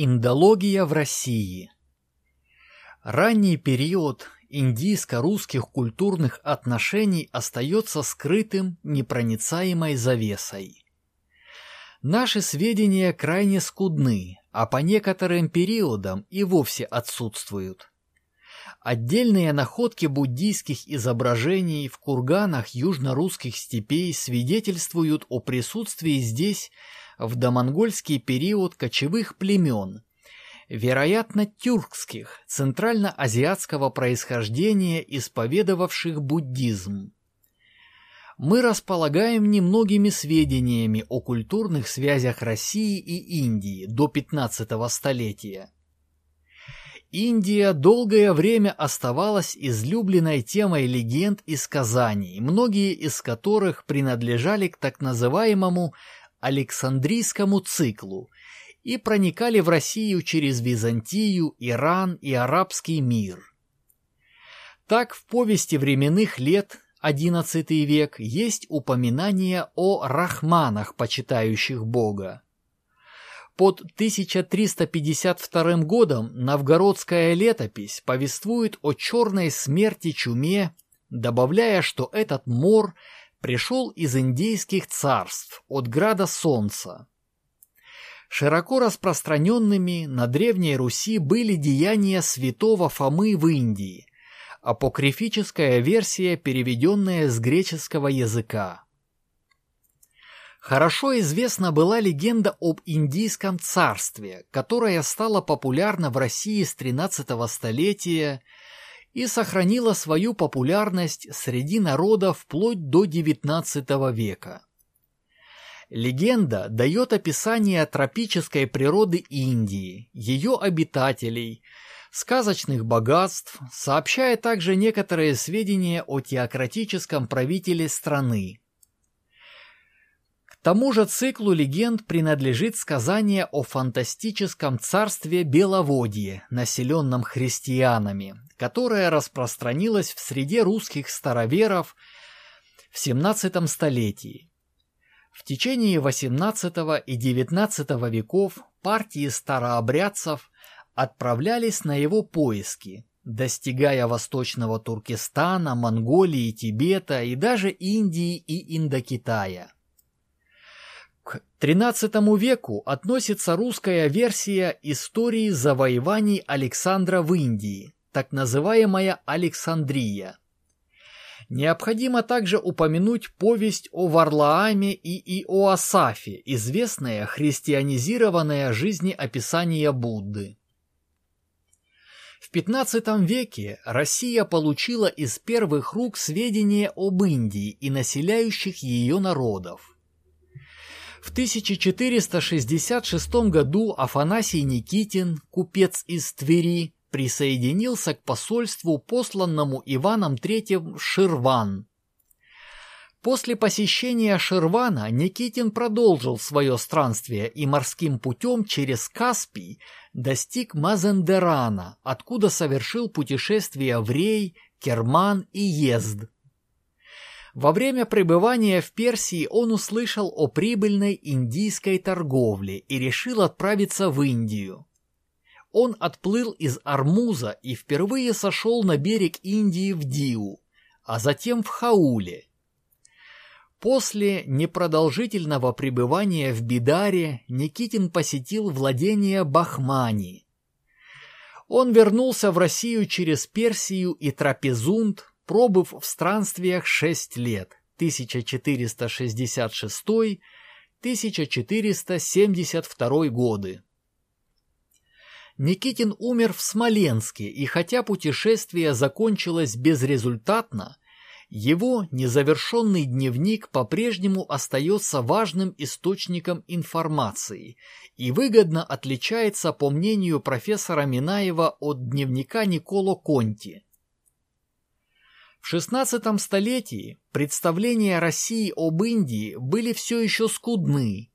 Индология в России Ранний период индийско-русских культурных отношений остается скрытым непроницаемой завесой. Наши сведения крайне скудны, а по некоторым периодам и вовсе отсутствуют. Отдельные находки буддийских изображений в курганах южно-русских степей свидетельствуют о присутствии здесь в домонгольский период кочевых племен, вероятно, тюркских, центральноазиатского происхождения, исповедовавших буддизм. Мы располагаем немногими сведениями о культурных связях России и Индии до 15 столетия. Индия долгое время оставалась излюбленной темой легенд и сказаний, многие из которых принадлежали к так называемому Александрийскому циклу и проникали в Россию через Византию, Иран и арабский мир. Так в повести временных лет XI век есть упоминание о рахманах, почитающих Бога. Под 1352 годом новгородская летопись повествует о черной смерти чуме, добавляя, что этот мор – пришел из индейских царств от града Солнца. Широко распространенными на Древней Руси были деяния святого Фомы в Индии, апокрифическая версия, переведенная с греческого языка. Хорошо известна была легенда об Индийском царстве, которая стала популярна в России с XIII столетия и сохранила свою популярность среди народа вплоть до XIX века. Легенда дает описание тропической природы Индии, ее обитателей, сказочных богатств, сообщая также некоторые сведения о теократическом правителе страны, тому же циклу легенд принадлежит сказание о фантастическом царстве Беловодье, населенном христианами, которое распространилось в среде русских староверов в XVII столетии. В течение XVIII и XIX веков партии старообрядцев отправлялись на его поиски, достигая восточного Туркестана, Монголии, Тибета и даже Индии и Индокитая. К XIII веку относится русская версия истории завоеваний Александра в Индии, так называемая Александрия. Необходимо также упомянуть повесть о Варлааме и Иоасафе, известное христианизированное жизнеописание Будды. В XV веке Россия получила из первых рук сведения об Индии и населяющих ее народов. В 1466 году Афанасий Никитин, купец из Твери, присоединился к посольству, посланному Иваном III в Ширван. После посещения Ширвана Никитин продолжил свое странствие и морским путем через Каспий достиг Мазендерана, откуда совершил путешествия в Рей, Керман и Езд. Во время пребывания в Персии он услышал о прибыльной индийской торговле и решил отправиться в Индию. Он отплыл из Армуза и впервые сошел на берег Индии в Диу, а затем в Хауле. После непродолжительного пребывания в Бидаре Никитин посетил владение Бахмани. Он вернулся в Россию через Персию и Трапезунд, пробыв в странствиях шесть лет, 1466-1472 годы. Никитин умер в Смоленске, и хотя путешествие закончилось безрезультатно, его незавершенный дневник по-прежнему остается важным источником информации и выгодно отличается, по мнению профессора Минаева, от дневника Николо Конти – в XVI столетии представления России об Индии были все еще скудны,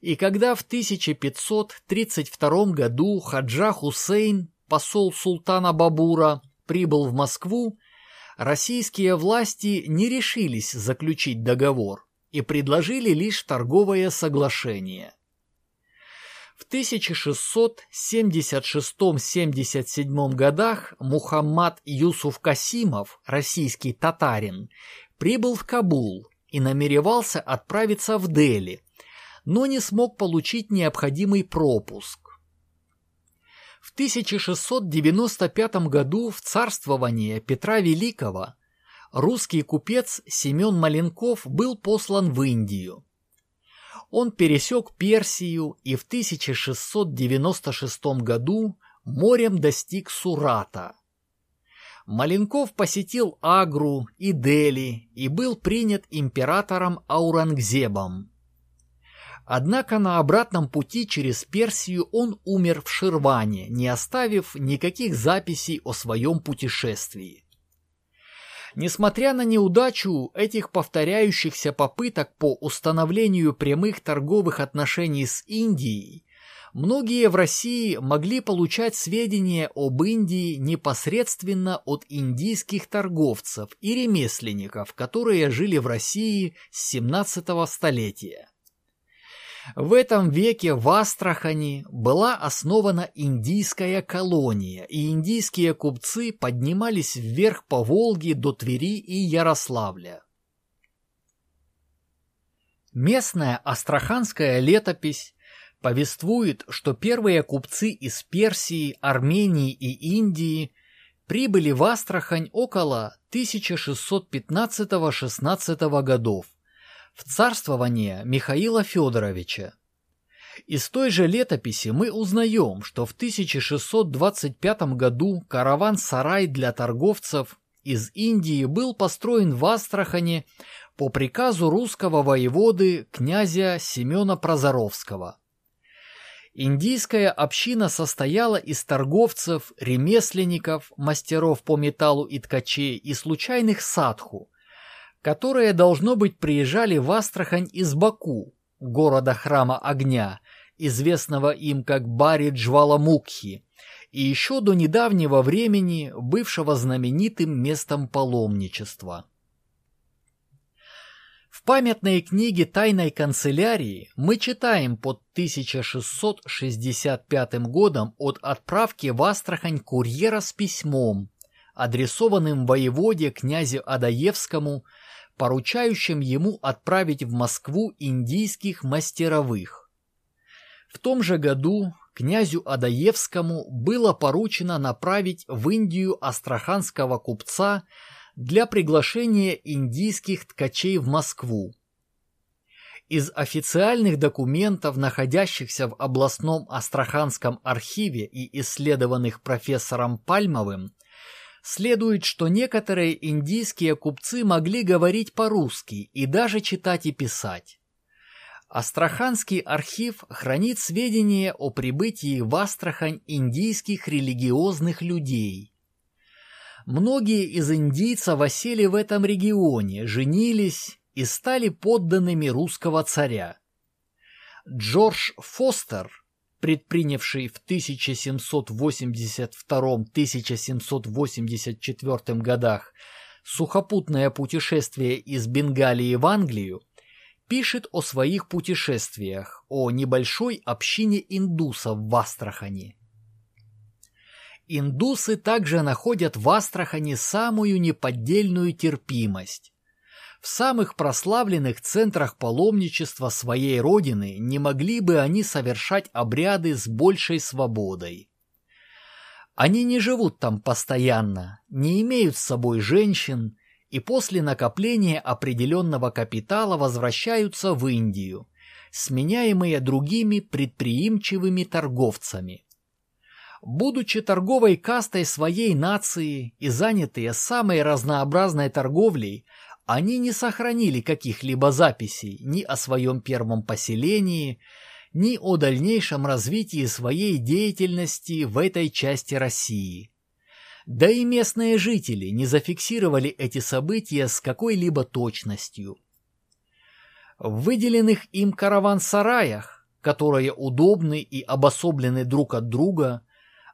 и когда в 1532 году Хаджа Хусейн, посол султана Бабура, прибыл в Москву, российские власти не решились заключить договор и предложили лишь торговое соглашение. В 1676-77 годах Мухаммад Юсуф Касимов, российский татарин, прибыл в Кабул и намеревался отправиться в Дели, но не смог получить необходимый пропуск. В 1695 году в царствование Петра Великого русский купец Семен Маленков был послан в Индию. Он пересек Персию и в 1696 году морем достиг Сурата. Маленков посетил Агру и Дели и был принят императором Аурангзебом. Однако на обратном пути через Персию он умер в Ширване, не оставив никаких записей о своем путешествии. Несмотря на неудачу этих повторяющихся попыток по установлению прямых торговых отношений с Индией, многие в России могли получать сведения об Индии непосредственно от индийских торговцев и ремесленников, которые жили в России с 17 столетия. В этом веке в Астрахани была основана индийская колония, и индийские купцы поднимались вверх по Волге до Твери и Ярославля. Местная астраханская летопись повествует, что первые купцы из Персии, Армении и Индии прибыли в Астрахань около 1615-16 годов в царствование Михаила Федоровича. Из той же летописи мы узнаем, что в 1625 году караван-сарай для торговцев из Индии был построен в Астрахани по приказу русского воеводы князя Семена Прозоровского. Индийская община состояла из торговцев, ремесленников, мастеров по металлу и ткачей и случайных садху, которые, должно быть, приезжали в Астрахань из Баку, города храма огня, известного им как Бари Джваламукхи, и еще до недавнего времени бывшего знаменитым местом паломничества. В памятной книге тайной канцелярии мы читаем под 1665 годом от отправки в Астрахань курьера с письмом, адресованным воеводе князю Адаевскому поручающим ему отправить в Москву индийских мастеровых. В том же году князю Адаевскому было поручено направить в Индию астраханского купца для приглашения индийских ткачей в Москву. Из официальных документов, находящихся в областном Астраханском архиве и исследованных профессором Пальмовым, следует, что некоторые индийские купцы могли говорить по-русски и даже читать и писать. Астраханский архив хранит сведения о прибытии в Астрахань индийских религиозных людей. Многие из индийцев осели в этом регионе, женились и стали подданными русского царя. Джордж Фостер предпринявший в 1782-1784 годах сухопутное путешествие из Бенгалии в Англию, пишет о своих путешествиях, о небольшой общине индусов в Астрахани. Индусы также находят в Астрахани самую неподдельную терпимость, в самых прославленных центрах паломничества своей родины не могли бы они совершать обряды с большей свободой. Они не живут там постоянно, не имеют с собой женщин и после накопления определенного капитала возвращаются в Индию, сменяемые другими предприимчивыми торговцами. Будучи торговой кастой своей нации и занятые самой разнообразной торговлей, они не сохранили каких-либо записей ни о своем первом поселении, ни о дальнейшем развитии своей деятельности в этой части России. Да и местные жители не зафиксировали эти события с какой-либо точностью. В выделенных им караван-сараях, которые удобны и обособлены друг от друга,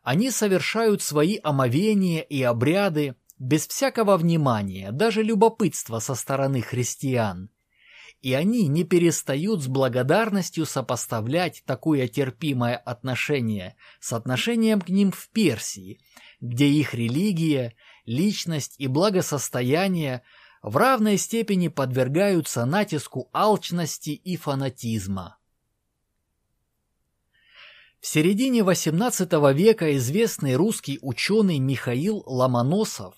они совершают свои омовения и обряды без всякого внимания, даже любопытства со стороны христиан. и они не перестают с благодарностью сопоставлять такое терпимое отношение с отношением к ним в Персии, где их религия, личность и благосостояние в равной степени подвергаются натиску алчности и фанатизма. В середине XVIII века известный русский ученый Михаил Ломоносов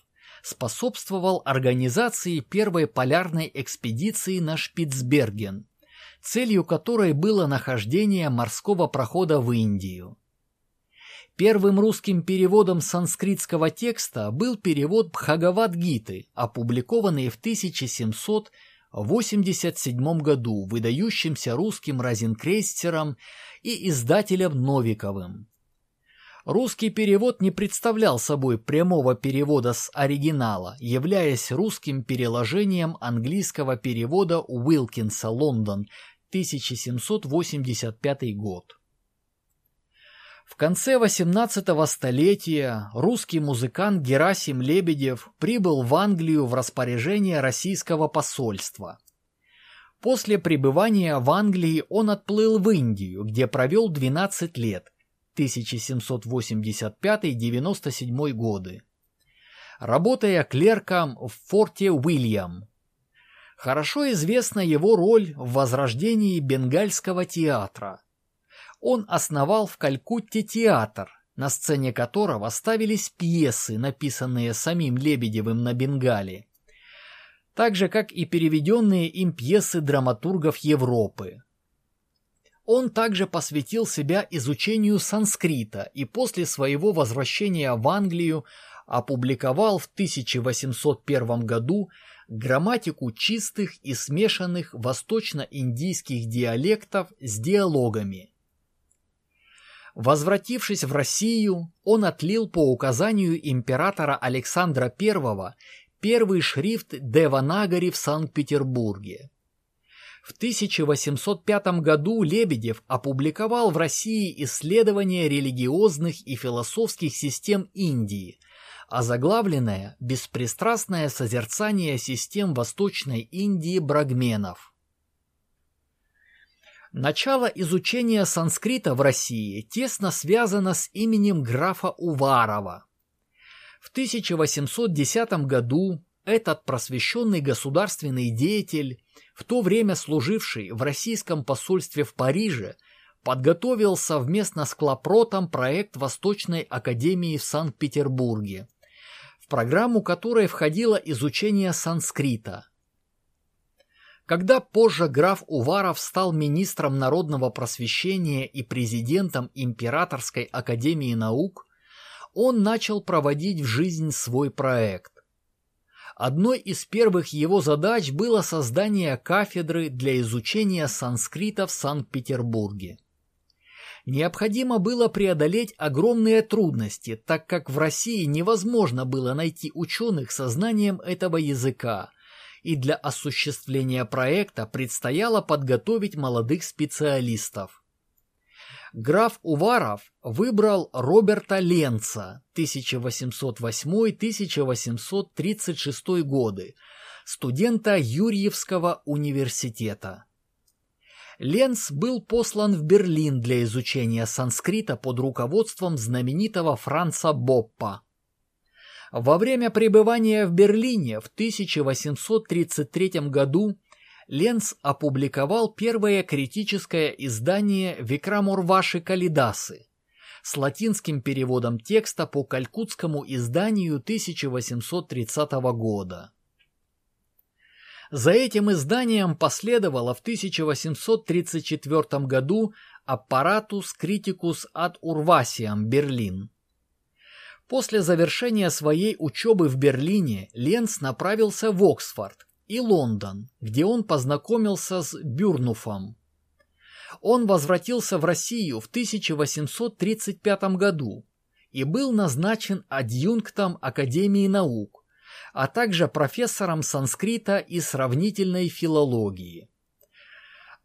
способствовал организации первой полярной экспедиции на Шпицберген, целью которой было нахождение морского прохода в Индию. Первым русским переводом санскритского текста был перевод Бхагавад-гиты, опубликованный в 1787 году выдающимся русским розенкрейстером и издателем Новиковым. Русский перевод не представлял собой прямого перевода с оригинала, являясь русским переложением английского перевода Уилкинса «Лондон», 1785 год. В конце XVIII столетия русский музыкант Герасим Лебедев прибыл в Англию в распоряжение российского посольства. После пребывания в Англии он отплыл в Индию, где провел 12 лет, 1785-97 годы, работая клерком в форте Уильям. Хорошо известна его роль в возрождении бенгальского театра – он основал в Калькутте театр, на сцене которого ставились пьесы, написанные самим Лебедевым на Бенгале, так же, как и переведенные им пьесы драматургов Европы. Он также посвятил себя изучению санскрита и после своего возвращения в Англию опубликовал в 1801 году грамматику чистых и смешанных восточно-индийских диалектов с диалогами, Возвратившись в Россию, он отлил по указанию императора Александра I первый шрифт Деванагари в Санкт-Петербурге. В 1805 году Лебедев опубликовал в России исследование религиозных и философских систем Индии, озаглавленное «Беспристрастное созерцание систем Восточной Индии брагменов». Начало изучения санскрита в России тесно связано с именем графа Уварова. В 1810 году этот просвещенный государственный деятель, в то время служивший в российском посольстве в Париже, подготовил совместно с Клопротом проект Восточной академии в Санкт-Петербурге, в программу которой входило изучение санскрита – когда позже граф Уваров стал министром народного просвещения и президентом Императорской академии наук, он начал проводить в жизнь свой проект. Одной из первых его задач было создание кафедры для изучения санскрита в Санкт-Петербурге. Необходимо было преодолеть огромные трудности, так как в России невозможно было найти ученых со знанием этого языка, и для осуществления проекта предстояло подготовить молодых специалистов. Граф Уваров выбрал Роберта Ленца 1808-1836 годы, студента Юрьевского университета. Ленц был послан в Берлин для изучения санскрита под руководством знаменитого Франца Боппа. Во время пребывания в Берлине в 1833 году Ленц опубликовал первое критическое издание Викрамурваши Калидасы с латинским переводом текста по калькутскому изданию 1830 года. За этим изданием последовало в 1834 году «Аппаратус Критикус ad Urvasiam Берлин», После завершения своей учебы в Берлине Ленц направился в Оксфорд и Лондон, где он познакомился с Бюрнуфом. Он возвратился в Россию в 1835 году и был назначен адъюнктом Академии наук, а также профессором санскрита и сравнительной филологии.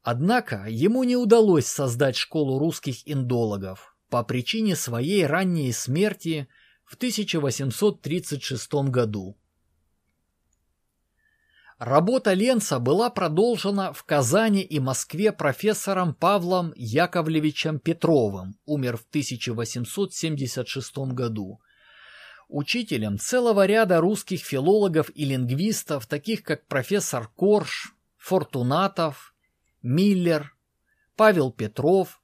Однако ему не удалось создать школу русских индологов по причине своей ранней смерти – в 1836 году. Работа Ленца была продолжена в Казани и Москве профессором Павлом Яковлевичем Петровым, умер в 1876 году. Учителем целого ряда русских филологов и лингвистов, таких как профессор Корж, Фортунатов, Миллер, Павел Петров.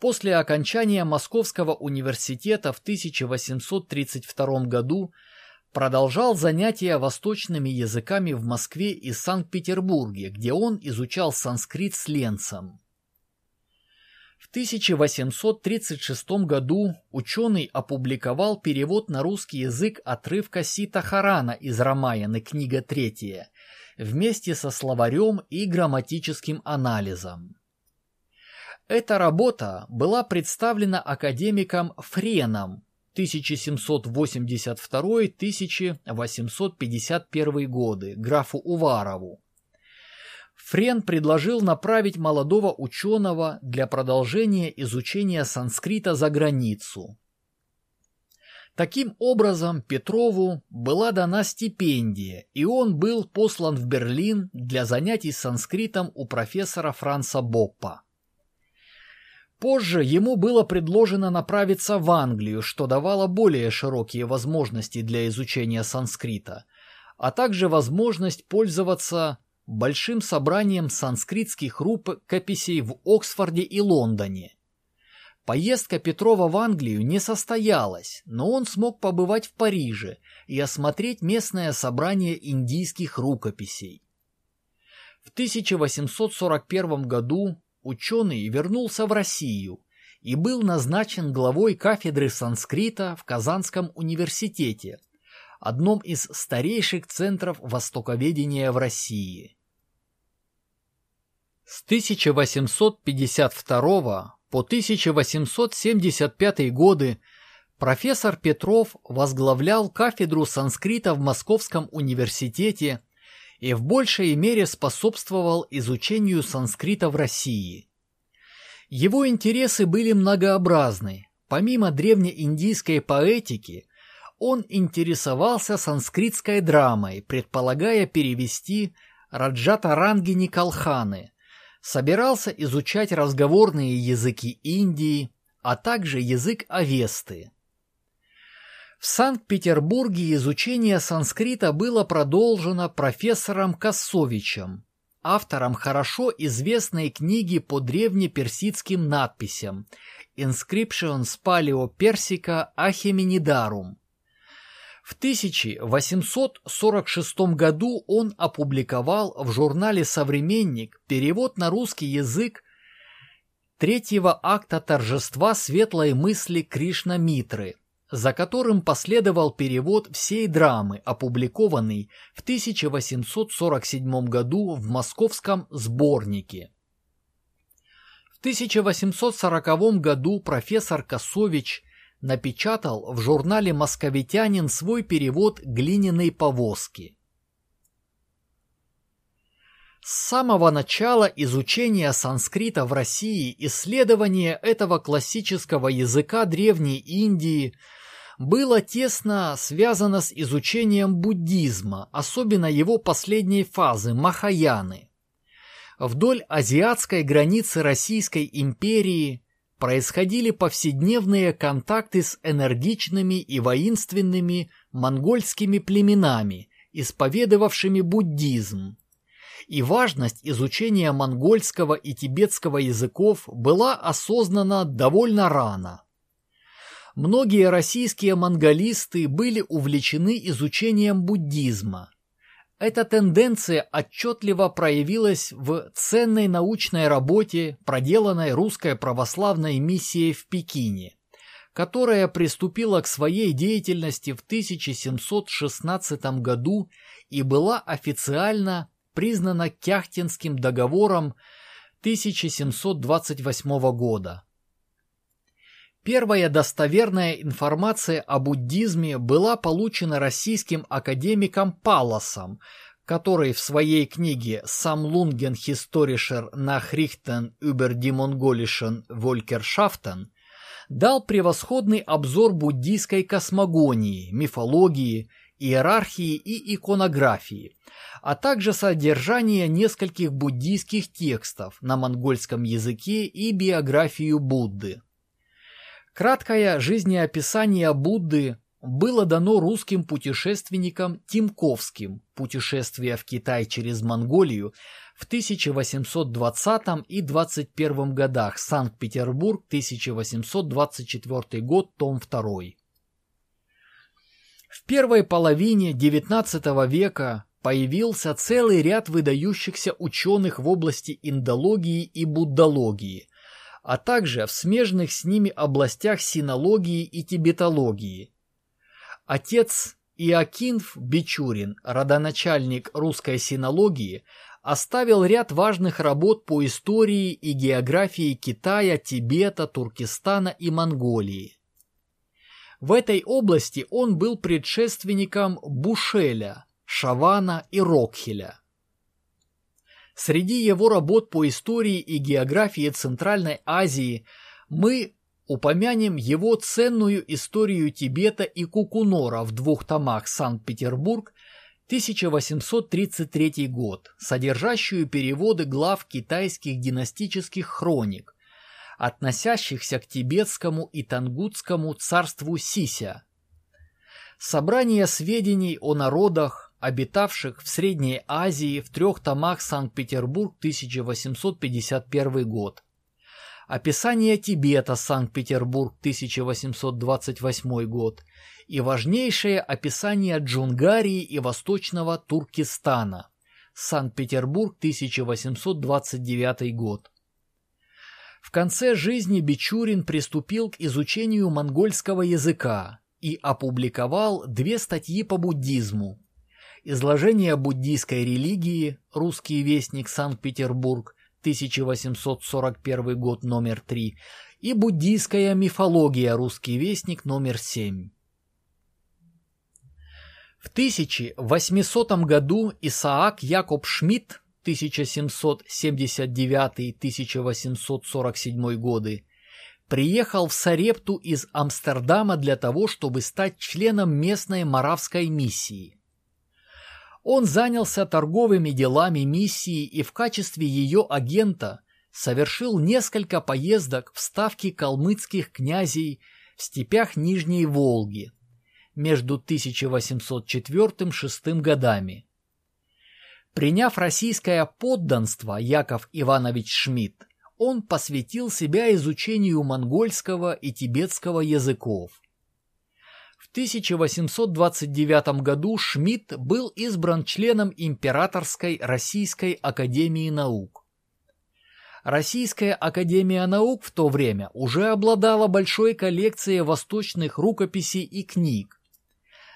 После окончания Московского университета в 1832 году – продолжал занятия восточными языками в Москве и Санкт-Петербурге, где он изучал санскрит с Ленцем. В 1836 году ученый опубликовал перевод на русский язык отрывка Сита Харана из Рамаяны, книга третья, вместе со словарем и грамматическим анализом. Эта работа была представлена академиком Френом 1782-1851 годы графу Уварову. Френ предложил направить молодого ученого для продолжения изучения санскрита за границу. Таким образом, Петрову была дана стипендия, и он был послан в Берлин для занятий санскритом у профессора Франца Боппа. Позже ему было предложено направиться в Англию, что давало более широкие возможности для изучения санскрита, а также возможность пользоваться большим собранием санскритских рукописей в Оксфорде и Лондоне. Поездка Петрова в Англию не состоялась, но он смог побывать в Париже и осмотреть местное собрание индийских рукописей. В 1841 году ученый вернулся в Россию и был назначен главой кафедры санскрита в Казанском университете, одном из старейших центров востоковедения в России. С 1852 по 1875 годы профессор Петров возглавлял кафедру санскрита в Московском университете и в большей мере способствовал изучению санскрита в России. Его интересы были многообразны. Помимо древнеиндийской поэтики, он интересовался санскритской драмой, предполагая перевести Раджата Рангини Калханы, собирался изучать разговорные языки Индии, а также язык Авесты. В Санкт-Петербурге изучение санскрита было продолжено профессором Косовичем, автором хорошо известной книги по древнеперсидским надписям «Inscriptions Paleo Persica Acheminidarum». В 1846 году он опубликовал в журнале «Современник» перевод на русский язык третьего акта торжества светлой мысли Кришна Митры – за которым последовал перевод всей драмы, опубликованный в 1847 году в московском сборнике. В 1840 году профессор Косович напечатал в журнале «Московитянин» свой перевод «Глиняной повозки». С самого начала изучения санскрита в России исследование этого классического языка Древней Индии – было тесно связано с изучением буддизма, особенно его последней фазы – Махаяны. Вдоль азиатской границы Российской империи происходили повседневные контакты с энергичными и воинственными монгольскими племенами, исповедовавшими буддизм. И важность изучения монгольского и тибетского языков была осознана довольно рано – Многие российские монголисты были увлечены изучением буддизма. Эта тенденция отчетливо проявилась в ценной научной работе, проделанной русской православной миссией в Пекине, которая приступила к своей деятельности в 1716 году и была официально признана Кяхтинским договором 1728 года. Первая достоверная информация о буддизме была получена российским академиком Паласом, который в своей книге «Самлунген Historischer Nachrichten über die mongolischen Volkerschaften» дал превосходный обзор буддийской космогонии, мифологии иерархии и иконографии, а также содержание нескольких буддийских текстов на монгольском языке и биографию Будды. Краткое жизнеописание Будды было дано русским путешественникам Тимковским. «Путешествие в Китай через Монголию» в 1820 и 21 годах, Санкт-Петербург, 1824 год, том 2. В первой половине XIX века появился целый ряд выдающихся ученых в области индологии и буддологии, а также в смежных с ними областях синологии и тибетологии. Отец Иокинф Бичурин, родоначальник русской синологии, оставил ряд важных работ по истории и географии Китая, Тибета, Туркестана и Монголии. В этой области он был предшественником Бушеля, Шавана и Рокхеля. Среди его работ по истории и географии Центральной Азии мы упомянем его ценную историю Тибета и Кукунора в двух томах «Санкт-Петербург» 1833 год, содержащую переводы глав китайских династических хроник, относящихся к тибетскому и тангутскому царству Сися. Собрание сведений о народах, обитавших в Средней Азии в трех томах Санкт-Петербург 1851 год. Описание Тибета Санкт-Петербург 1828 год и важнейшее описание Джунгарии и Восточного Туркестана Санкт-Петербург 1829 год. В конце жизни Бичурин приступил к изучению монгольского языка и опубликовал две статьи по буддизму. Изложение буддийской религии, русский вестник Санкт-Петербург, 1841 год, номер 3, и буддийская мифология, русский вестник, номер 7. В 1800 году Исаак Якоб Шмидт 1779-1847 годы, приехал в Сарепту из Амстердама для того, чтобы стать членом местной маравской миссии. Он занялся торговыми делами миссии и в качестве ее агента совершил несколько поездок в ставки калмыцких князей в степях Нижней Волги между 1804-6 годами Приняв российское подданство Яков Иванович Шмидт, он посвятил себя изучению монгольского и тибетского языков. В 1829 году Шмидт был избран членом Императорской Российской Академии Наук. Российская Академия Наук в то время уже обладала большой коллекцией восточных рукописей и книг.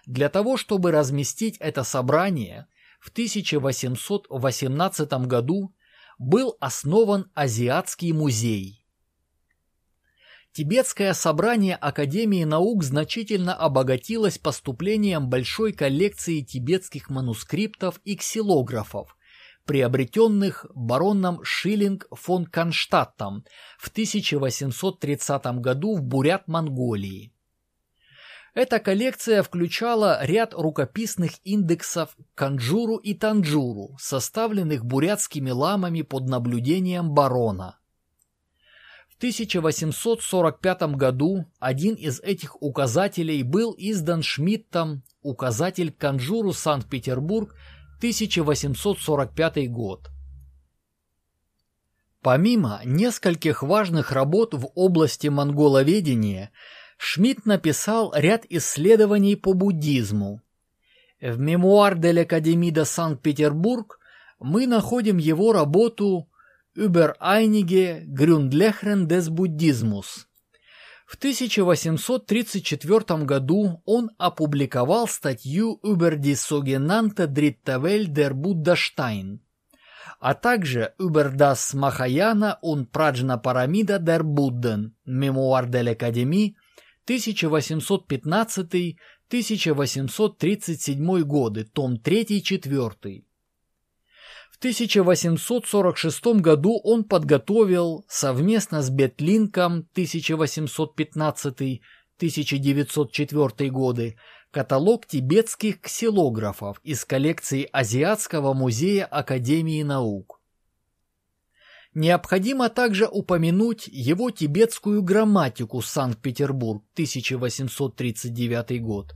Для того, чтобы разместить это собрание, в 1818 году был основан Азиатский музей. Тибетское собрание Академии наук значительно обогатилось поступлением большой коллекции тибетских манускриптов и ксилографов, приобретенных бароном Шиллинг фон Конштадтом в 1830 году в Бурят-Монголии. Эта коллекция включала ряд рукописных индексов Канджуру и Танджуру, составленных бурятскими ламами под наблюдением барона. В 1845 году один из этих указателей был издан Шмидтом «Указатель Канджуру Санкт-Петербург, 1845 год». Помимо нескольких важных работ в области монголоведения – Шмидт написал ряд исследований по буддизму. В «Мемуар de l'Académie de Санкт-Петербург» мы находим его работу «Über einige Grundlehren des Buddhismus». В 1834 году он опубликовал статью «Über die sogenannte dritte Welt der Buddhastein», а также «Über das Mahayana und Prajna Paramida der Budden» «Мемуар de l'Académie» 1815-1837 годы, том 3-4. В 1846 году он подготовил совместно с Бетлинком 1815-1904 годы каталог тибетских ксилографов из коллекции Азиатского музея Академии наук. Необходимо также упомянуть его тибетскую грамматику Санкт-Петербург 1839 год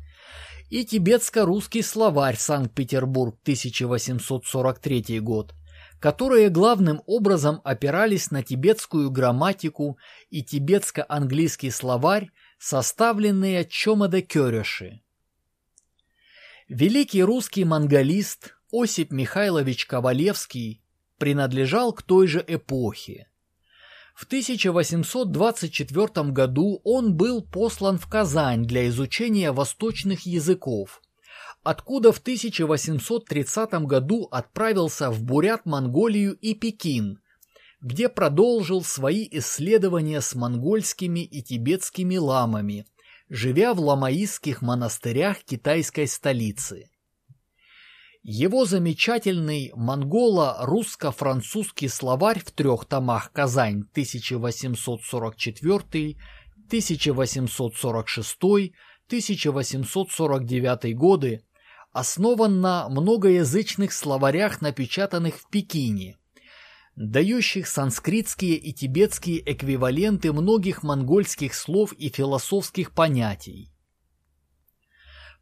и тибетско-русский словарь Санкт-Петербург 1843 год, которые главным образом опирались на тибетскую грамматику и тибетско-английский словарь, составленные Чомаде Кёреши. Великий русский монголист Осип Михайлович Ковалевский принадлежал к той же эпохе. В 1824 году он был послан в Казань для изучения восточных языков, откуда в 1830 году отправился в Бурят-Монголию и Пекин, где продолжил свои исследования с монгольскими и тибетскими ламами, живя в ламаистских монастырях китайской столицы. Его замечательный монголо-русско-французский словарь в трех томах «Казань» 1844, 1846, 1849 годы основан на многоязычных словарях, напечатанных в Пекине, дающих санскритские и тибетские эквиваленты многих монгольских слов и философских понятий.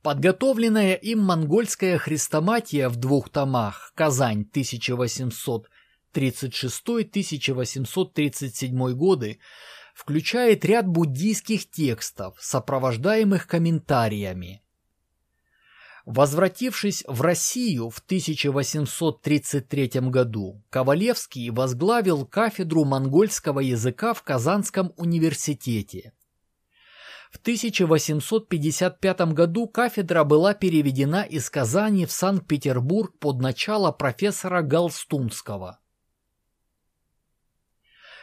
Подготовленная им монгольская хрестоматия в двух томах «Казань 1836-1837 годы» включает ряд буддийских текстов, сопровождаемых комментариями. Возвратившись в Россию в 1833 году, Ковалевский возглавил кафедру монгольского языка в Казанском университете. В 1855 году кафедра была переведена из Казани в Санкт-Петербург под начало профессора Галстунского.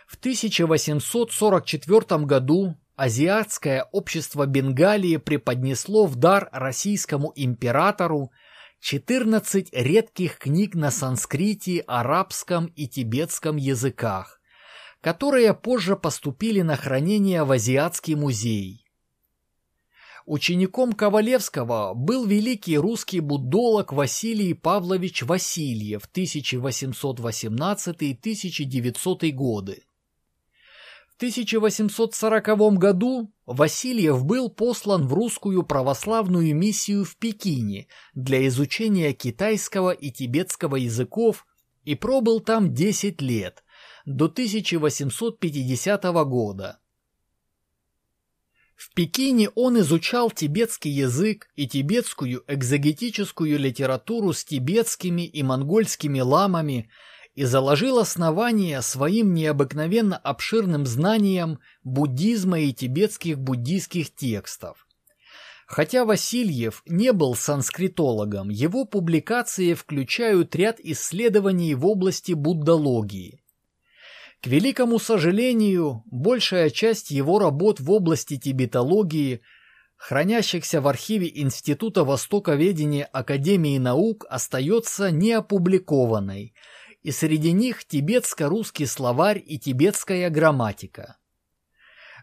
В 1844 году Азиатское общество Бенгалии преподнесло в дар российскому императору 14 редких книг на санскрите, арабском и тибетском языках, которые позже поступили на хранение в Азиатский музей. Учеником Ковалевского был великий русский буддолог Василий Павлович Васильев 1818-1900 годы. В 1840 году Васильев был послан в русскую православную миссию в Пекине для изучения китайского и тибетского языков и пробыл там 10 лет, до 1850 года. В Пекине он изучал тибетский язык и тибетскую экзогетическую литературу с тибетскими и монгольскими ламами и заложил основание своим необыкновенно обширным знаниям буддизма и тибетских буддийских текстов. Хотя Васильев не был санскритологом, его публикации включают ряд исследований в области буддологии. К великому сожалению, большая часть его работ в области тибетологии, хранящихся в архиве Института Востоковедения Академии наук, остается неопубликованной, и среди них тибетско-русский словарь и тибетская грамматика.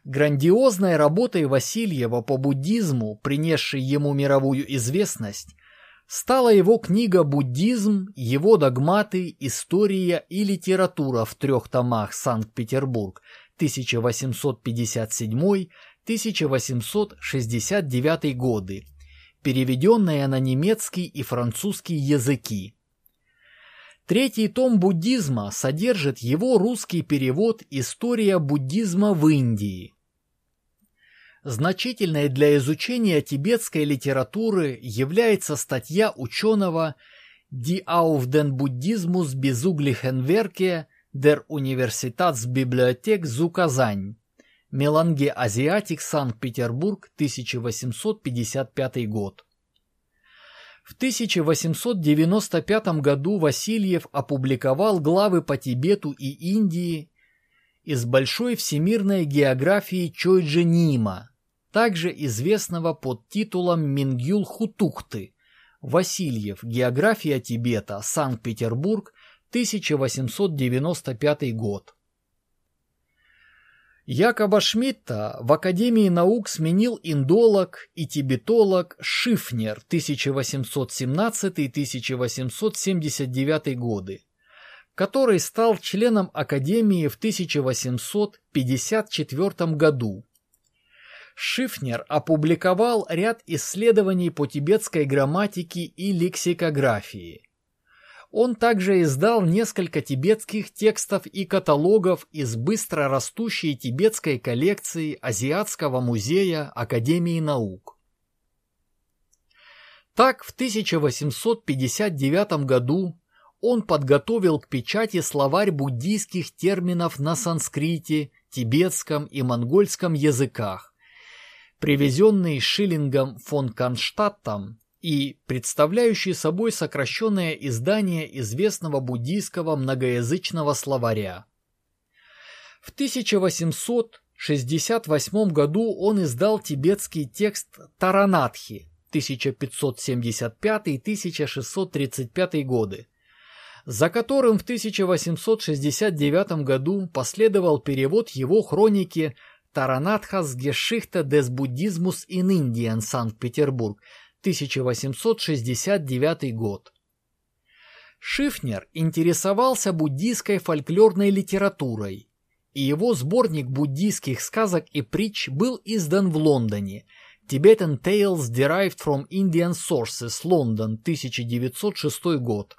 Грандиозной работой Васильева по буддизму, принесшей ему мировую известность, стала его книга «Буддизм. Его догматы. История и литература» в трех томах «Санкт-Петербург» 1857-1869 годы, переведенная на немецкий и французский языки. Третий том буддизма содержит его русский перевод «История буддизма в Индии», Значительной для изучения тибетской литературы является статья ученого «Die auf den Buddhismus bezüglichen Werke der Universitätsbibliothek zu Казань» Меланге Азиатик, Санкт-Петербург, 1855 год. В 1895 году Васильев опубликовал главы по Тибету и Индии из большой всемирной географии Чойджи Нима, также известного под титулом Мингюл Хутухты, Васильев, География Тибета, Санкт-Петербург, 1895 год. Якоба Шмидта в Академии наук сменил индолог и тибетолог Шифнер 1817-1879 годы, который стал членом Академии в 1854 году. Шифнер опубликовал ряд исследований по тибетской грамматике и лексикографии – он также издал несколько тибетских текстов и каталогов из быстро растущей тибетской коллекции Азиатского музея Академии наук. Так, в 1859 году он подготовил к печати словарь буддийских терминов на санскрите, тибетском и монгольском языках, привезенный Шиллингом фон Конштадтом и представляющий собой сокращенное издание известного буддийского многоязычного словаря. В 1868 году он издал тибетский текст Таранатхи 1575-1635 годы, за которым в 1869 году последовал перевод его хроники Таранатхас Geschichte des Buddhismus in Indien, Санкт-Петербург, 1869 год. Шифнер интересовался буддийской фольклорной литературой, и его сборник буддийских сказок и притч был издан в Лондоне Tibetan Tales Derived from Indian Sources, Лондон, 1906 год.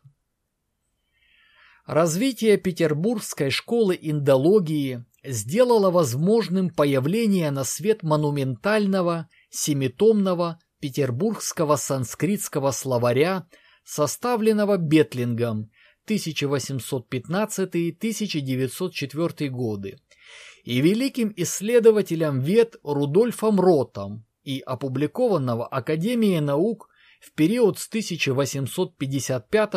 Развитие Петербургской школы индологии сделало возможным появление на свет монументального, семитомного петербургского санскритского словаря, составленного Бетлингом 1815-1904 годы и великим исследователем вет Рудольфом Ротом и опубликованного Академией наук в период с 1855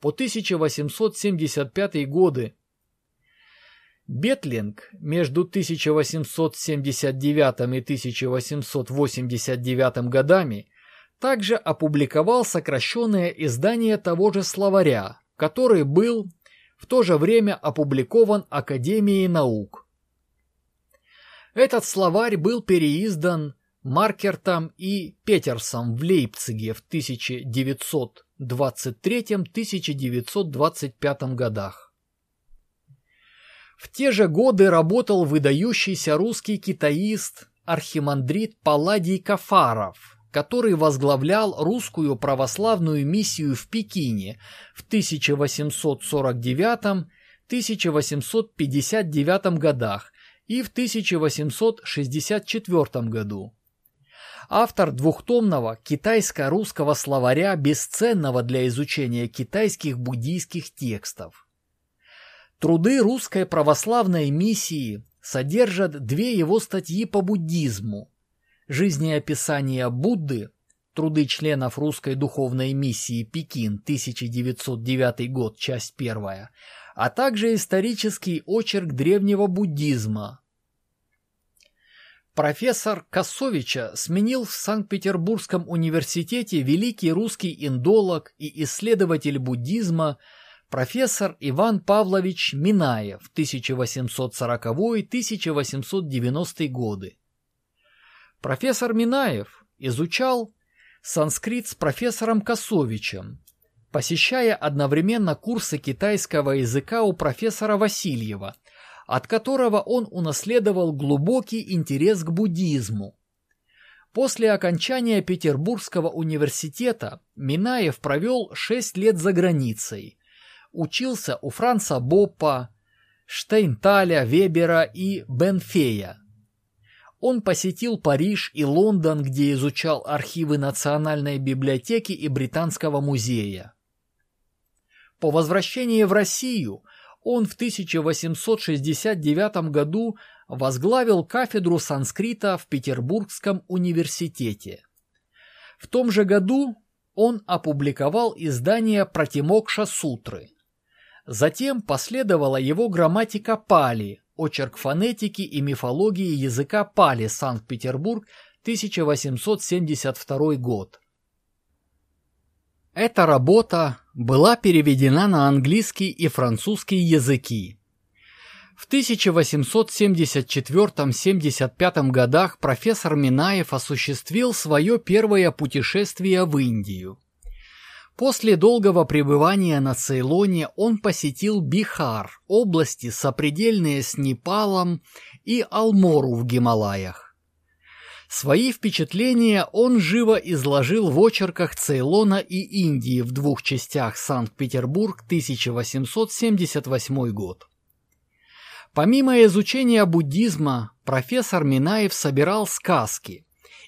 по 1875 годы Бетлинг между 1879 и 1889 годами также опубликовал сокращенное издание того же словаря, который был в то же время опубликован Академией наук. Этот словарь был переиздан Маркертом и Петерсом в Лейпциге в 1923-1925 годах. В те же годы работал выдающийся русский китаист архимандрит Палладий Кафаров, который возглавлял русскую православную миссию в Пекине в 1849-1859 годах и в 1864 году. Автор двухтомного китайско-русского словаря, бесценного для изучения китайских буддийских текстов. Труды русской православной миссии содержат две его статьи по буддизму. Жизнеописание Будды, труды членов русской духовной миссии Пекин, 1909 год, часть первая, а также исторический очерк древнего буддизма. Профессор Косовича сменил в Санкт-Петербургском университете великий русский индолог и исследователь буддизма профессор Иван Павлович Минаев 1840-1890 годы. Профессор Минаев изучал санскрит с профессором Косовичем, посещая одновременно курсы китайского языка у профессора Васильева, от которого он унаследовал глубокий интерес к буддизму. После окончания Петербургского университета Минаев провел 6 лет за границей – учился у Франца Боппа, Штейнталя, Вебера и Бенфея. Он посетил Париж и Лондон, где изучал архивы Национальной библиотеки и Британского музея. По возвращении в Россию он в 1869 году возглавил кафедру санскрита в Петербургском университете. В том же году он опубликовал издание Протимокша Сутры. Затем последовала его грамматика Пали, очерк фонетики и мифологии языка Пали, Санкт-Петербург, 1872 год. Эта работа была переведена на английский и французский языки. В 1874-75 годах профессор Минаев осуществил свое первое путешествие в Индию. После долгого пребывания на Цейлоне он посетил Бихар, области сопредельные с Непалом и Алмору в Гималаях. Свои впечатления он живо изложил в очерках Цейлона и Индии в двух частях Санкт-Петербург, 1878 год. Помимо изучения буддизма, профессор Минаев собирал сказки,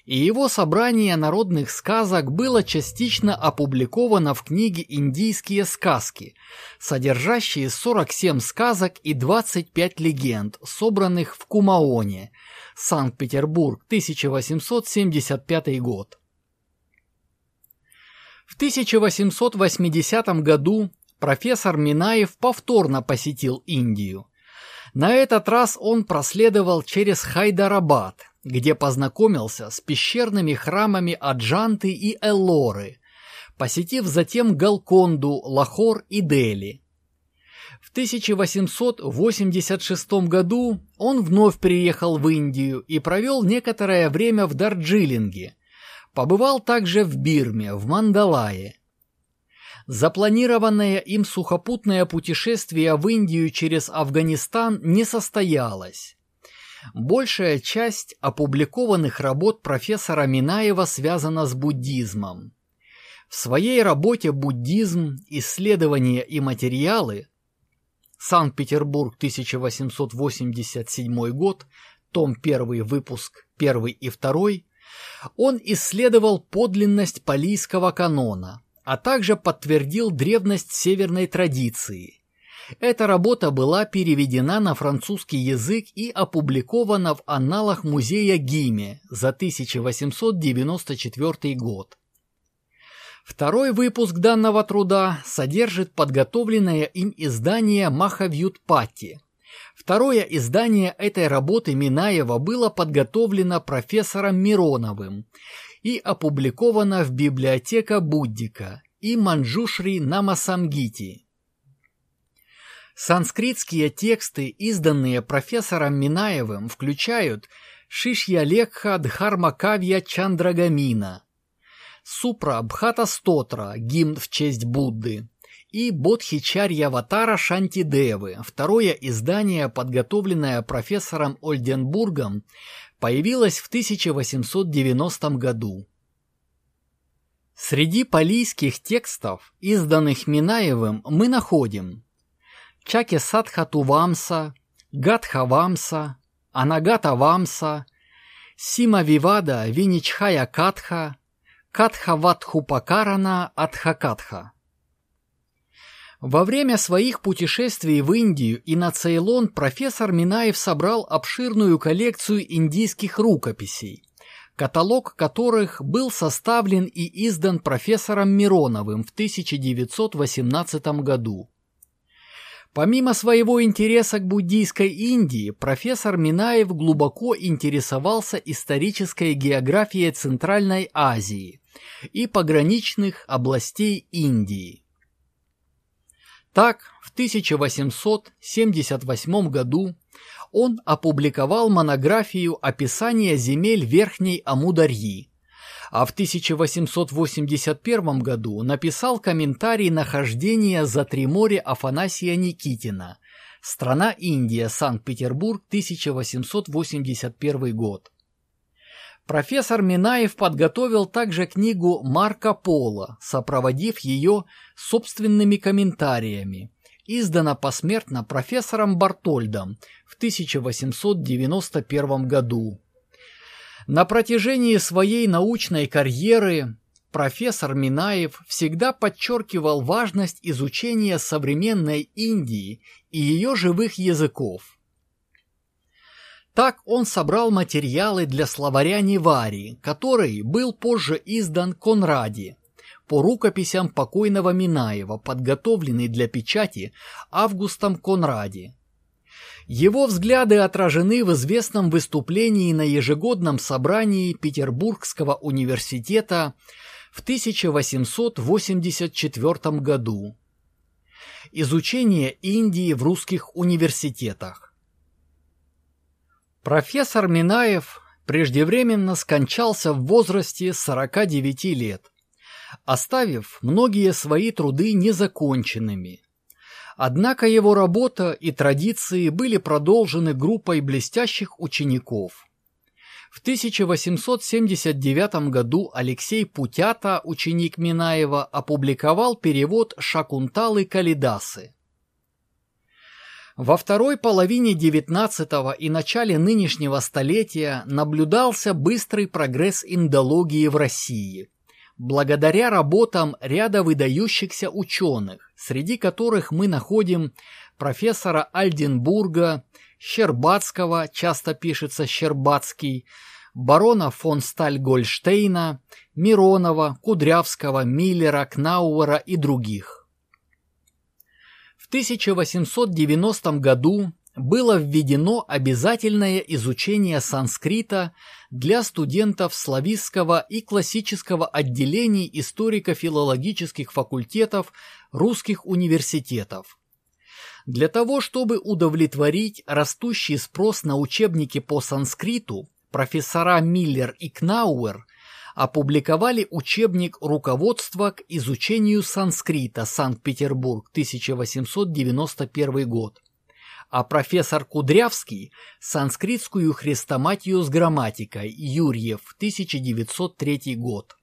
и его собрание народных сказок было частично опубликовано в книге «Индийские сказки», содержащие 47 сказок и 25 легенд, собранных в Кумаоне, Санкт-Петербург, 1875 год. В 1880 году профессор Минаев повторно посетил Индию – на этот раз он проследовал через Хайдарабад, где познакомился с пещерными храмами Аджанты и Эллоры, посетив затем Галконду, Лахор и Дели. В 1886 году он вновь приехал в Индию и провел некоторое время в Дарджилинге. Побывал также в Бирме, в Мандалае. Запланированное им сухопутное путешествие в Индию через Афганистан не состоялось. Большая часть опубликованных работ профессора Минаева связана с буддизмом. В своей работе «Буддизм. Исследования и материалы» Санкт-Петербург, 1887 год, том 1, выпуск 1 и 2, он исследовал подлинность палийского канона – а также подтвердил древность северной традиции. Эта работа была переведена на французский язык и опубликована в анналах музея Гиме за 1894 год. Второй выпуск данного труда содержит подготовленное им издание Махавьют-Пати. Второе издание этой работы Минаева было подготовлено профессором Мироновым и опубликована в библиотека Буддика и Манджушри Намасамгити. Санскритские тексты, изданные профессором Минаевым, включают Шишья Лекха Дхармакавья Чандрагамина, Супра Бхата Стотра, гимн в честь Будды, и Бодхичарья Ватара Шантидевы, второе издание, подготовленное профессором Ольденбургом появилась в 1890 году. Среди палийских текстов, изданных Минаевым, мы находим Чаки Садхатувамса, Гадхавамса, Анагатавамса, Сима Вивада Виничхая Катха, Катхаватхупакарана Адхакатха. Во время своих путешествий в Индию и на Цейлон профессор Минаев собрал обширную коллекцию индийских рукописей, каталог которых был составлен и издан профессором Мироновым в 1918 году. Помимо своего интереса к буддийской Индии, профессор Минаев глубоко интересовался исторической географией Центральной Азии и пограничных областей Индии. Так, в 1878 году он опубликовал монографию «Описание земель Верхней Амударьи», а в 1881 году написал комментарий нахождения за три моря Афанасия Никитина «Страна Индия, Санкт-Петербург, 1881 год». Профессор Минаев подготовил также книгу Марко Поло, сопроводив ее собственными комментариями. Издана посмертно профессором Бартольдом в 1891 году. На протяжении своей научной карьеры профессор Минаев всегда подчеркивал важность изучения современной Индии и ее живых языков. Так он собрал материалы для словаря Невари, который был позже издан Конради по рукописям покойного Минаева, подготовленный для печати Августом Конради. Его взгляды отражены в известном выступлении на ежегодном собрании Петербургского университета в 1884 году. Изучение Индии в русских университетах. Профессор Минаев преждевременно скончался в возрасте 49 лет, оставив многие свои труды незаконченными. Однако его работа и традиции были продолжены группой блестящих учеников. В 1879 году Алексей Путята, ученик Минаева, опубликовал перевод Шакунталы Калидасы. Во второй половине XIX и начале нынешнего столетия наблюдался быстрый прогресс индологии в России, благодаря работам ряда выдающихся ученых, среди которых мы находим профессора Альденбурга, Щербацкого, часто пишется Щербацкий, барона фон Сталь-Гольштейна, Миронова, Кудрявского, Миллера, Кнауэра и других. В 1890 году было введено обязательное изучение санскрита для студентов славистского и классического отделений историко-филологических факультетов русских университетов. Для того, чтобы удовлетворить растущий спрос на учебники по санскриту, профессора Миллер и Кнауэр – опубликовали учебник «Руководство к изучению санскрита. Санкт-Петербург, 1891 год», а профессор Кудрявский – санскритскую хрестоматию с грамматикой Юрьев, 1903 год.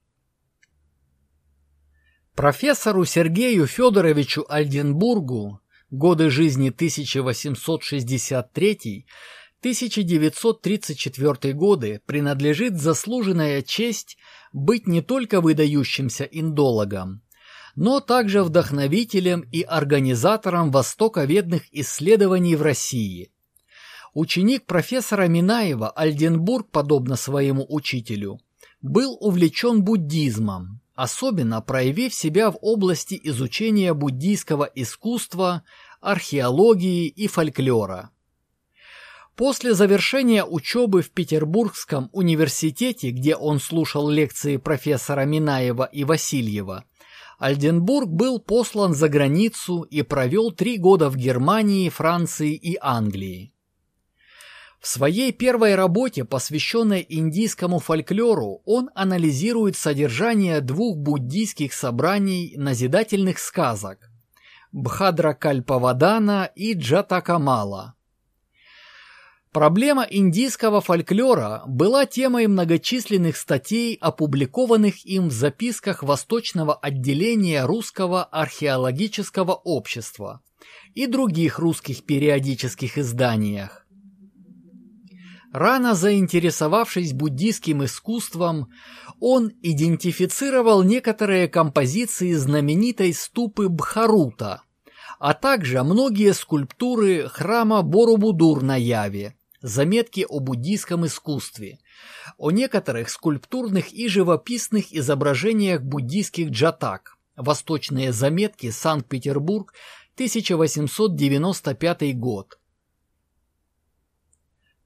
Профессору Сергею Федоровичу Альденбургу годы жизни 1863 1934 годы принадлежит заслуженная честь быть не только выдающимся индологом, но также вдохновителем и организатором востоковедных исследований в России. Ученик профессора Минаева Альденбург, подобно своему учителю, был увлечен буддизмом, особенно проявив себя в области изучения буддийского искусства, археологии и фольклора. После завершения учебы в Петербургском университете, где он слушал лекции профессора Минаева и Васильева, Альденбург был послан за границу и провел три года в Германии, Франции и Англии. В своей первой работе, посвященной индийскому фольклору, он анализирует содержание двух буддийских собраний назидательных сказок – Бхадра Кальпавадана и Джатакамала – Проблема индийского фольклора была темой многочисленных статей, опубликованных им в записках Восточного отделения Русского археологического общества и других русских периодических изданиях. Рано заинтересовавшись буддийским искусством, он идентифицировал некоторые композиции знаменитой ступы Бхарута, а также многие скульптуры храма Боробудур на Яве, заметки о буддийском искусстве, о некоторых скульптурных и живописных изображениях буддийских джатак, восточные заметки, Санкт-Петербург, 1895 год.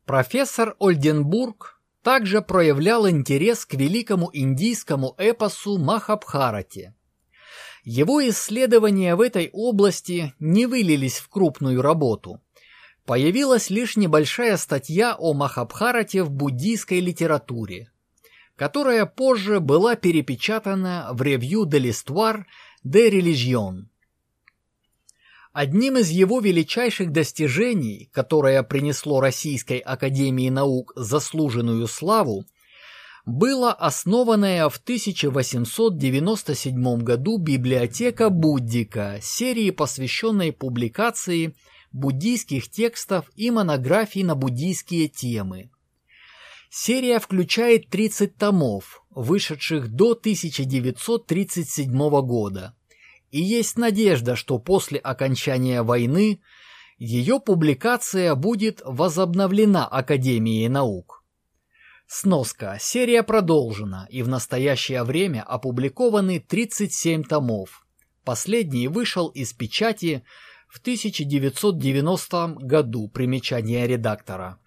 Профессор Ольденбург также проявлял интерес к великому индийскому эпосу Махабхарате. Его исследования в этой области не вылились в крупную работу – появилась лишь небольшая статья о Махабхарате в буддийской литературе, которая позже была перепечатана в ревью de l'Histoire de Religion. Одним из его величайших достижений, которое принесло Российской Академии Наук заслуженную славу, было основанная в 1897 году библиотека Буддика, серии, посвященной публикации буддийских текстов и монографий на буддийские темы. Серия включает 30 томов, вышедших до 1937 года, и есть надежда, что после окончания войны ее публикация будет возобновлена Академией наук. Сноска. Серия продолжена, и в настоящее время опубликованы 37 томов. Последний вышел из печати в 1990 году. Примечание редактора.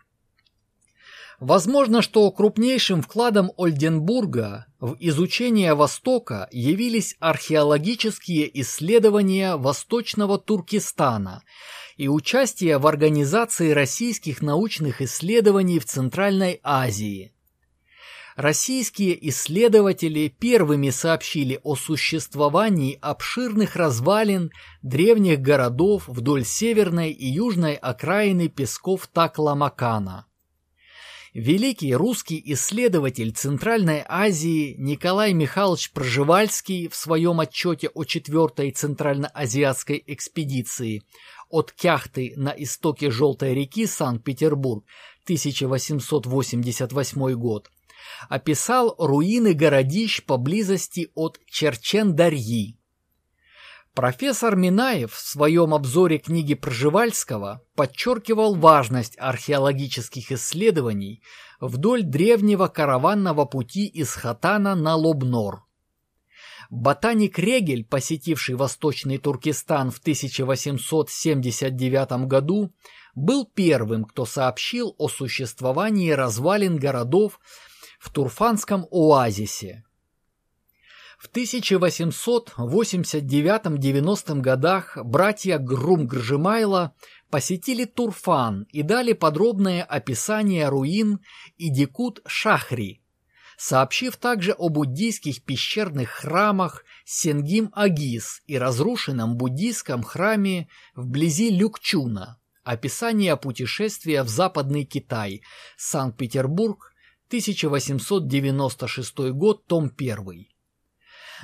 Возможно, что крупнейшим вкладом Ольденбурга в изучение Востока явились археологические исследования Восточного Туркестана и участие в организации российских научных исследований в Центральной Азии. Российские исследователи первыми сообщили о существовании обширных развалин древних городов вдоль северной и южной окраины песков Такламакана. Великий русский исследователь Центральной Азии Николай Михайлович Пржевальский в своем отчете о четвертой Центральноазиатской экспедиции от Кяхты на истоке Желтой реки Санкт-Петербург 1888 год описал руины городищ поблизости от Черчен-Дарьи Профессор Минаев в своем обзоре книги Пржевальского подчеркивал важность археологических исследований вдоль древнего караванного пути из Хатана на Лобнор. Ботаник Регель, посетивший Восточный Туркестан в 1879 году, был первым, кто сообщил о существовании развалин городов в Турфанском оазисе. В 1889-90 годах братья Грум-Гржимайло посетили Турфан и дали подробное описание руин Идикут-Шахри, сообщив также о буддийских пещерных храмах Сенгим-Агис и разрушенном буддийском храме вблизи Люкчуна. Описание путешествия в Западный Китай, Санкт-Петербург, 1896 год, том 1.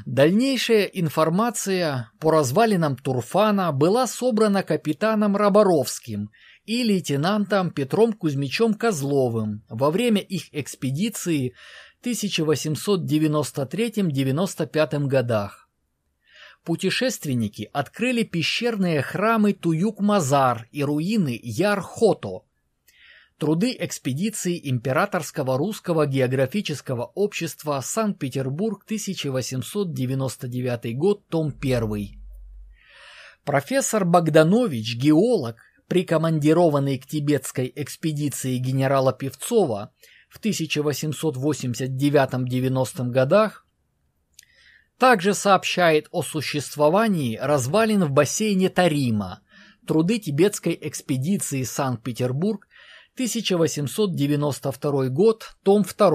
Дальнейшая информация по развалинам Турфана была собрана капитаном Роборовским и лейтенантом Петром Кузьмичем Козловым во время их экспедиции в 1893-95 годах. Путешественники открыли пещерные храмы Туюк-Мазар и руины Яр-Хото, Труды экспедиции Императорского русского географического общества Санкт-Петербург 1899 год, том 1. Профессор Богданович, геолог, прикомандированный к тибетской экспедиции генерала Певцова в 1889-90 годах, также сообщает о существовании развалин в бассейне Тарима, труды тибетской экспедиции Санкт-Петербург 1892 год, том 2.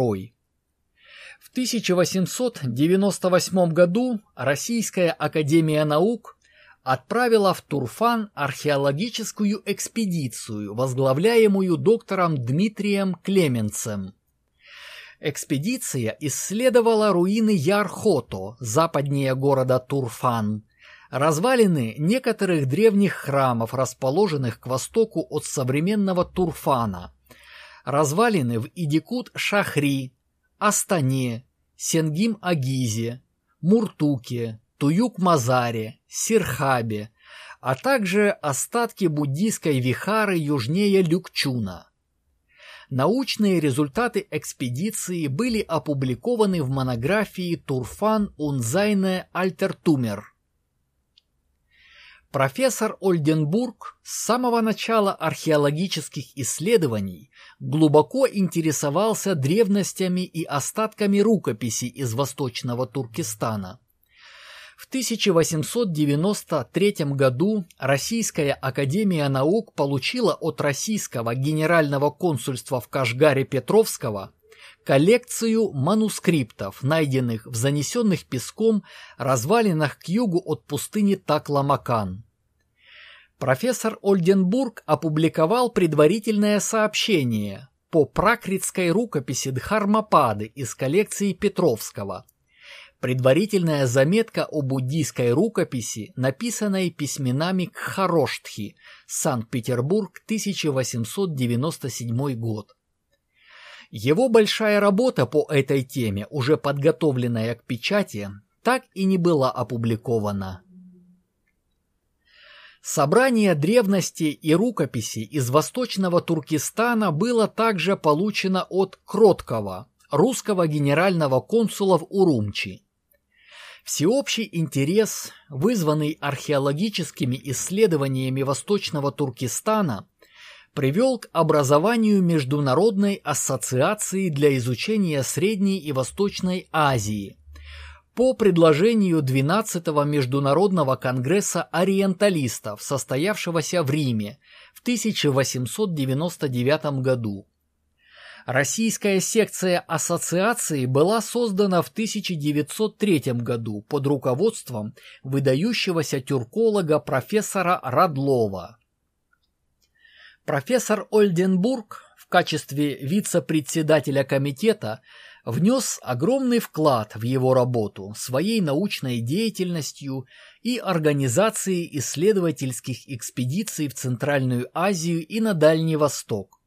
В 1898 году Российская Академия Наук отправила в Турфан археологическую экспедицию, возглавляемую доктором Дмитрием Клеменцем. Экспедиция исследовала руины Ярхото, западнее города Турфан, Развалины некоторых древних храмов, расположенных к востоку от современного Турфана. Развалины в Идикут-Шахри, Астане, Сенгим-Агизе, Муртуке, Туюк-Мазаре, Сирхабе, а также остатки буддийской вихары южнее Люкчуна. Научные результаты экспедиции были опубликованы в монографии Турфан Унзайне Альтертумер Профессор Ольденбург с самого начала археологических исследований глубоко интересовался древностями и остатками рукописей из Восточного Туркестана. В 1893 году Российская Академия Наук получила от Российского Генерального консульства в Кашгаре Петровского коллекцию манускриптов, найденных в занесенных песком развалинах к югу от пустыни Такламакан. Профессор Ольденбург опубликовал предварительное сообщение по пракритской рукописи Дхармапады из коллекции Петровского. Предварительная заметка о буддийской рукописи, написанной письменами Кхароштхи, Санкт-Петербург, 1897 год. Его большая работа по этой теме, уже подготовленная к печати, так и не была опубликована. Собрание древности и рукописей из Восточного Туркестана было также получено от Кроткого, русского генерального консула в Урумчи. Всеобщий интерес, вызванный археологическими исследованиями Восточного Туркестана, привел к образованию Международной ассоциации для изучения Средней и Восточной Азии по предложению 12-го Международного конгресса ориенталистов, состоявшегося в Риме в 1899 году. Российская секция ассоциации была создана в 1903 году под руководством выдающегося тюрколога профессора Радлова. Профессор Ольденбург в качестве вице-председателя комитета внес огромный вклад в его работу своей научной деятельностью и организацией исследовательских экспедиций в Центральную Азию и на Дальний Восток.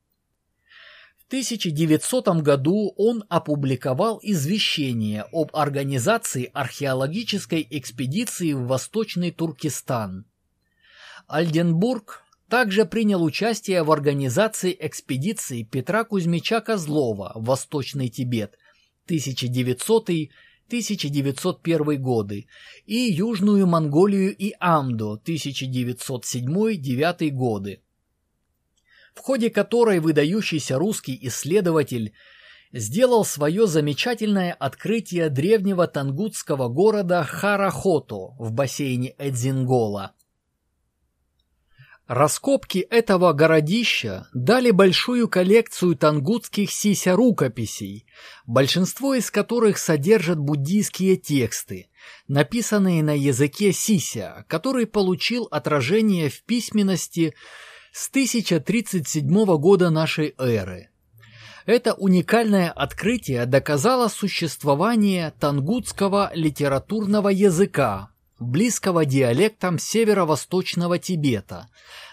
В 1900 году он опубликовал извещение об организации археологической экспедиции в Восточный Туркестан. Альденбург также принял участие в организации экспедиции Петра Кузьмича Козлова в Восточный Тибет 1900-1901 годы и Южную Монголию и Амду 1907-1909 годы в ходе которой выдающийся русский исследователь сделал свое замечательное открытие древнего тангутского города Харахото в бассейне Эдзингола. Раскопки этого городища дали большую коллекцию тангутских сися-рукописей, большинство из которых содержат буддийские тексты, написанные на языке сися, который получил отражение в письменности с 1037 года нашей эры. Это уникальное открытие доказало существование тангутского литературного языка, близкого диалектам северо-восточного Тибета,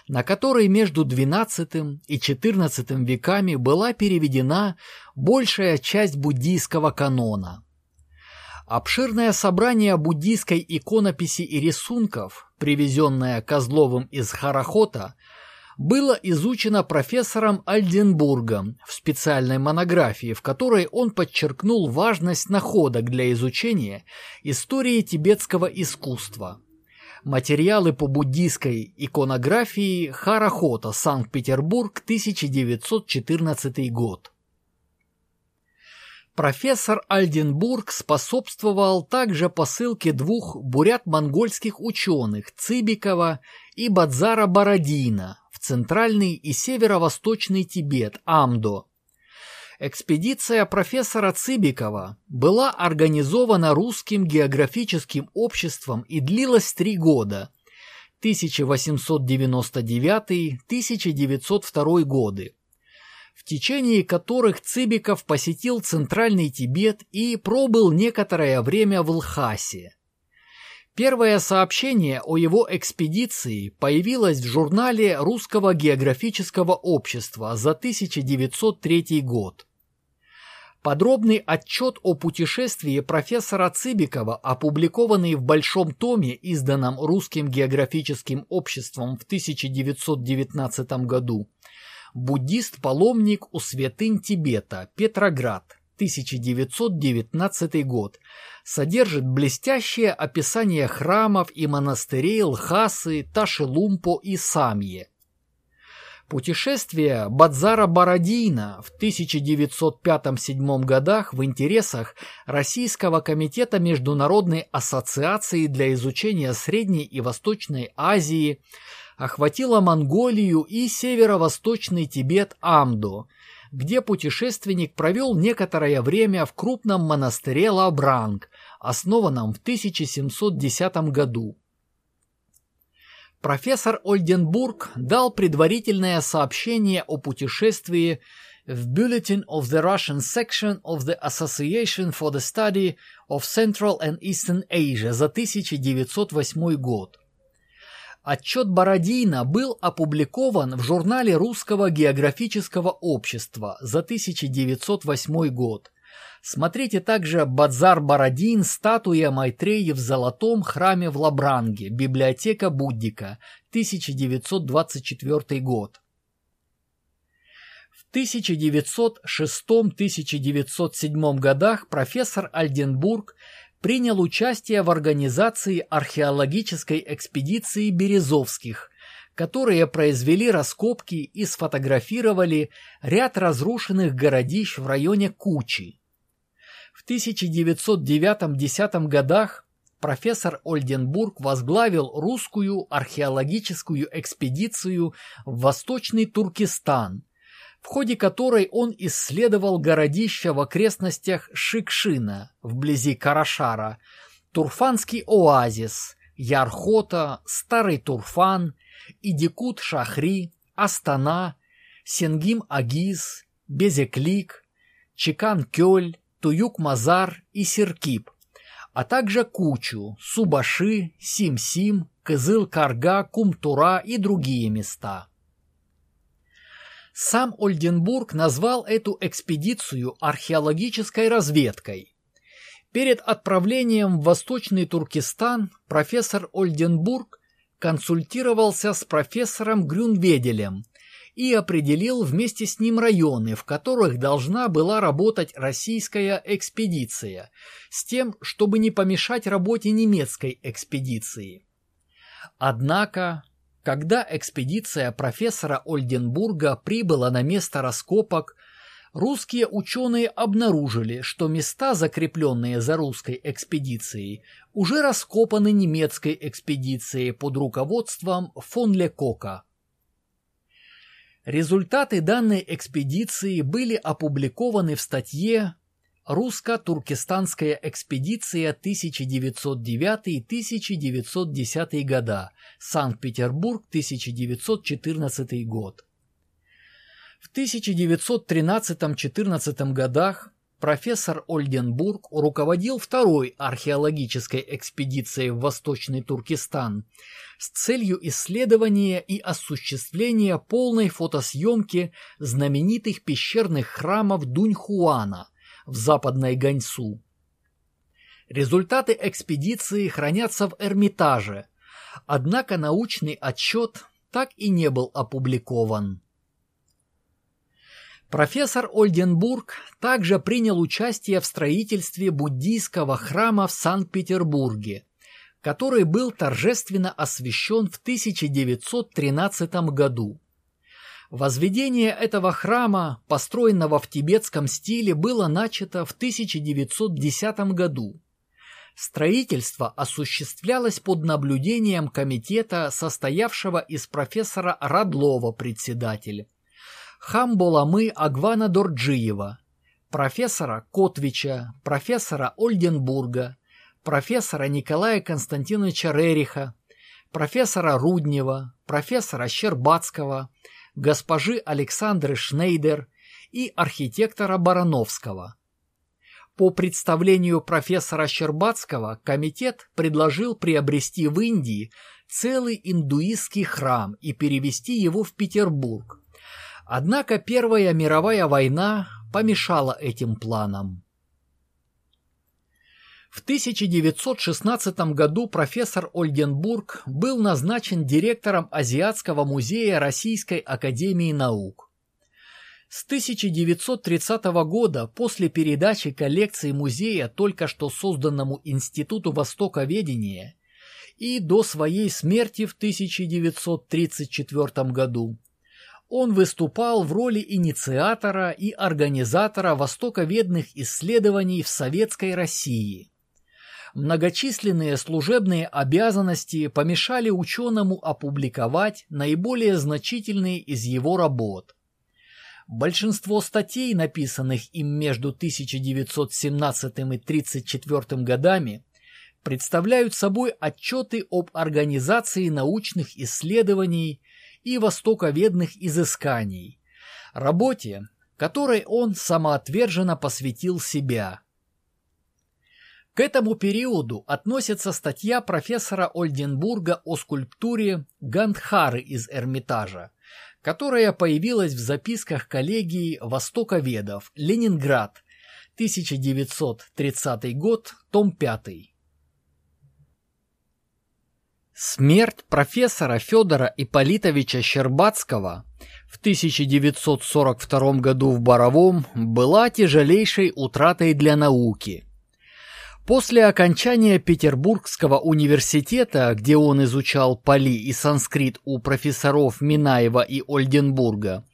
на который между XII и XIV веками была переведена большая часть буддийского канона. Обширное собрание буддийской иконописи и рисунков, привезенное Козловым из Харахота, было изучено профессором Альденбургом в специальной монографии, в которой он подчеркнул важность находок для изучения истории тибетского искусства. Материалы по буддийской иконографии Харахота, Санкт-Петербург, 1914 год. Профессор Альденбург способствовал также посылке двух бурят-монгольских ученых Цибикова и Бадзара Бородина центральный и северо-восточный Тибет, Амдо. Экспедиция профессора Цыбикова была организована Русским географическим обществом и длилась три года – 1899-1902 годы, в течение которых Цыбиков посетил Центральный Тибет и пробыл некоторое время в Лхасе. Первое сообщение о его экспедиции появилось в журнале Русского географического общества за 1903 год. Подробный отчет о путешествии профессора Цыбикова, опубликованный в большом томе, изданном Русским географическим обществом в 1919 году, «Буддист-паломник у святынь Тибета, Петроград», 1919 год, содержит блестящее описание храмов и монастырей Лхасы, Ташилумпо и Самье. Путешествие Бадзара Бородина в 1905-1907 годах в интересах Российского комитета Международной ассоциации для изучения Средней и Восточной Азии охватило Монголию и северо-восточный Тибет Амду – где путешественник провел некоторое время в крупном монастыре Лабранг, основанном в 1710 году. Профессор Ольденбург дал предварительное сообщение о путешествии в Bulletin of the Russian Section of the Association for the Study of Central and Eastern Asia за 1908 год. Отчет Бородина был опубликован в журнале Русского географического общества за 1908 год. Смотрите также Бадзар Бородин, статуя Майтреи в золотом храме в Лабранге, библиотека Буддика, 1924 год. В 1906-1907 годах профессор Альденбург принял участие в организации археологической экспедиции Березовских, которые произвели раскопки и сфотографировали ряд разрушенных городищ в районе Кучи. В 1909-10 годах профессор Ольденбург возглавил русскую археологическую экспедицию в Восточный Туркестан, в ходе которой он исследовал городища в окрестностях Шикшина, вблизи Карашара, Турфанский оазис, Ярхота, Старый Турфан, Идикут-Шахри, Астана, Сенгим-Агиз, Безеклик, Чекан-Кёль, Туюк-Мазар и Серкип, а также Кучу, Субаши, Сим-Сим, Кызыл-Карга, Кумтура и другие места. Сам Ольденбург назвал эту экспедицию археологической разведкой. Перед отправлением в Восточный Туркестан профессор Ольденбург консультировался с профессором Грюнведелем и определил вместе с ним районы, в которых должна была работать российская экспедиция, с тем, чтобы не помешать работе немецкой экспедиции. Однако, когда экспедиция профессора Ольденбурга прибыла на место раскопок, русские ученые обнаружили, что места, закрепленные за русской экспедицией, уже раскопаны немецкой экспедицией под руководством фон Лекока. Результаты данной экспедиции были опубликованы в статье «Русско-Туркестанская экспедиция 1909-1910 года. Санкт-Петербург, 1914 год». В 1913-14 годах профессор Ольденбург руководил второй археологической экспедицией в Восточный Туркестан с целью исследования и осуществления полной фотосъемки знаменитых пещерных храмов Дуньхуана в Западной Ганьсу. Результаты экспедиции хранятся в Эрмитаже, однако научный отчет так и не был опубликован. Профессор Ольденбург также принял участие в строительстве буддийского храма в Санкт-Петербурге, который был торжественно освящен в 1913 году. Возведение этого храма, построенного в тибетском стиле, было начато в 1910 году. Строительство осуществлялось под наблюдением комитета, состоявшего из профессора Радлова председатель, Хамболамы Агвана Дорджиева, профессора Котвича, профессора Ольденбурга, профессора Николая Константиновича Рериха, профессора Руднева, профессора Щербацкого, госпожи Александры Шнейдер и архитектора Барановского. По представлению профессора Щербацкого комитет предложил приобрести в Индии целый индуистский храм и перевести его в Петербург, Однако Первая мировая война помешала этим планам. В 1916 году профессор Ольденбург был назначен директором Азиатского музея Российской академии наук. С 1930 года, после передачи коллекции музея только что созданному Институту Востоковедения, и до своей смерти в 1934 году, он выступал в роли инициатора и организатора востоковедных исследований в Советской России. Многочисленные служебные обязанности помешали ученому опубликовать наиболее значительные из его работ. Большинство статей, написанных им между 1917 и 1934 годами, представляют собой отчеты об организации научных исследований и востоковедных изысканий, работе, которой он самоотверженно посвятил себя. К этому периоду относится статья профессора Ольденбурга о скульптуре Гандхары из Эрмитажа, которая появилась в записках коллегии востоковедов «Ленинград», 1930 год, том 5. Смерть профессора Федора Ипполитовича Щербацкого в 1942 году в Боровом была тяжелейшей утратой для науки. После окончания Петербургского университета, где он изучал пали и санскрит у профессоров Минаева и Ольденбурга,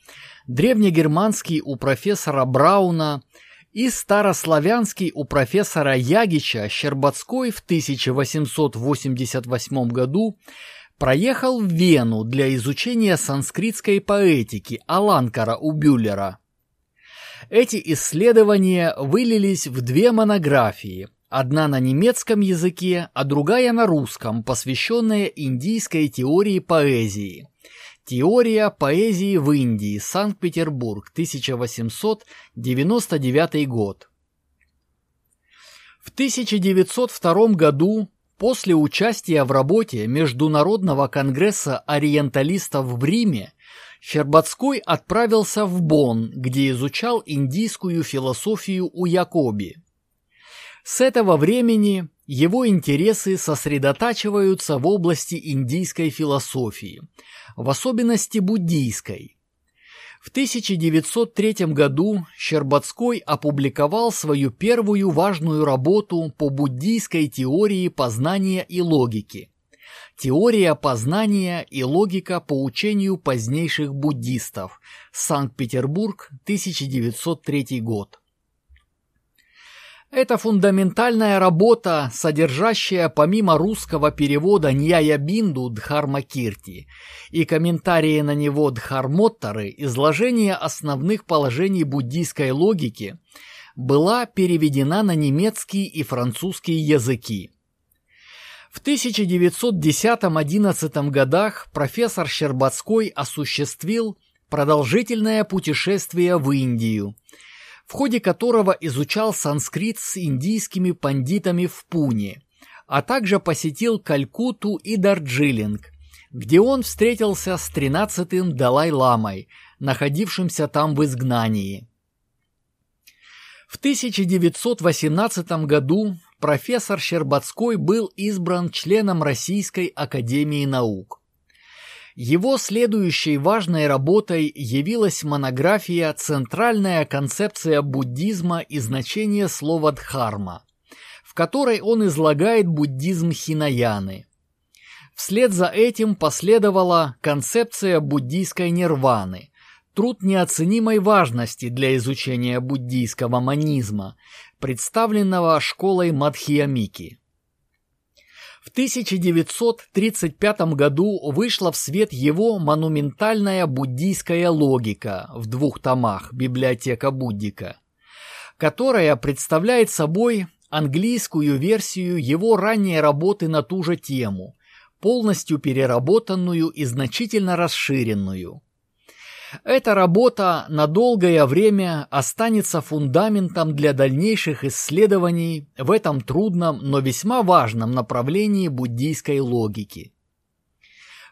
древнегерманский у профессора Брауна и старославянский у профессора Ягича Щербацкой в 1888 году проехал в Вену для изучения санскритской поэтики Аланкара у Бюллера. Эти исследования вылились в две монографии – Одна на немецком языке, а другая на русском, посвященная индийской теории поэзии. Теория поэзии в Индии, Санкт-Петербург, 1899 год. В 1902 году, после участия в работе Международного конгресса ориенталистов в Риме, Щербацкой отправился в Бонн, где изучал индийскую философию у Якоби. С этого времени его интересы сосредотачиваются в области индийской философии, в особенности буддийской. В 1903 году Щербацкой опубликовал свою первую важную работу по буддийской теории познания и логики. Теория познания и логика по учению позднейших буддистов. Санкт-Петербург, 1903 год. Это фундаментальная работа, содержащая помимо русского перевода Ньяя Бинду Дхарма Кирти и комментарии на него Дхармоттары, изложение основных положений буддийской логики, была переведена на немецкий и французский языки. В 1910-11 годах профессор Щербацкой осуществил продолжительное путешествие в Индию – в ходе которого изучал санскрит с индийскими пандитами в Пуне, а также посетил Калькутту и Дарджилинг, где он встретился с 13-м Далай-ламой, находившимся там в изгнании. В 1918 году профессор Щербацкой был избран членом Российской академии наук. Его следующей важной работой явилась монография «Центральная концепция буддизма и значение слова «дхарма», в которой он излагает буддизм Хинаяны. Вслед за этим последовала концепция буддийской нирваны, труд неоценимой важности для изучения буддийского манизма, представленного школой Мадхиамики. В 1935 году вышла в свет его монументальная буддийская логика в двух томах «Библиотека Буддика», которая представляет собой английскую версию его ранней работы на ту же тему, полностью переработанную и значительно расширенную. Эта работа на долгое время останется фундаментом для дальнейших исследований в этом трудном, но весьма важном направлении буддийской логики.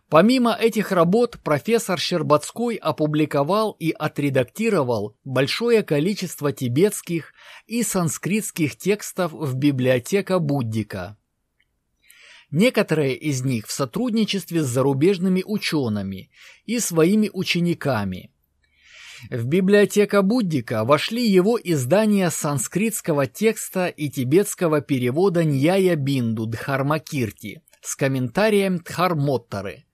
Помимо этих работ, профессор Щербацкой опубликовал и отредактировал большое количество тибетских и санскритских текстов в библиотека Буддика некоторые из них в сотрудничестве с зарубежными учеными и своими учениками. В библиотека Буддика вошли его издания санскритского текста и тибетского перевода Ньяя Бинду Дхармакирти с комментарием Дхармоттары.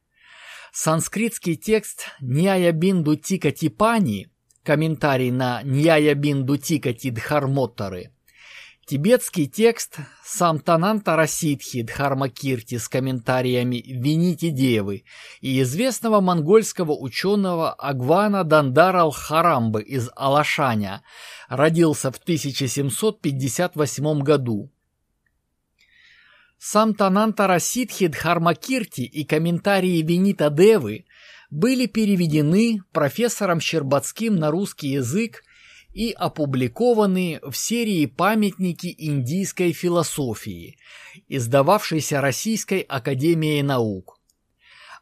Санскритский текст Ньяя Бинду Тикатипани, комментарий на Ньяя Бинду Тикати Дхармоттары, Тибетский текст Самтананта Расидхи Дхармакирти с комментариями «Вините девы» и известного монгольского ученого Агвана Дандарал Харамбы из Алашаня родился в 1758 году. Самтананта Расидхи Дхармакирти и комментарии Винита Девы были переведены профессором Щербацким на русский язык и опубликованы в серии «Памятники индийской философии», издававшейся Российской Академией Наук.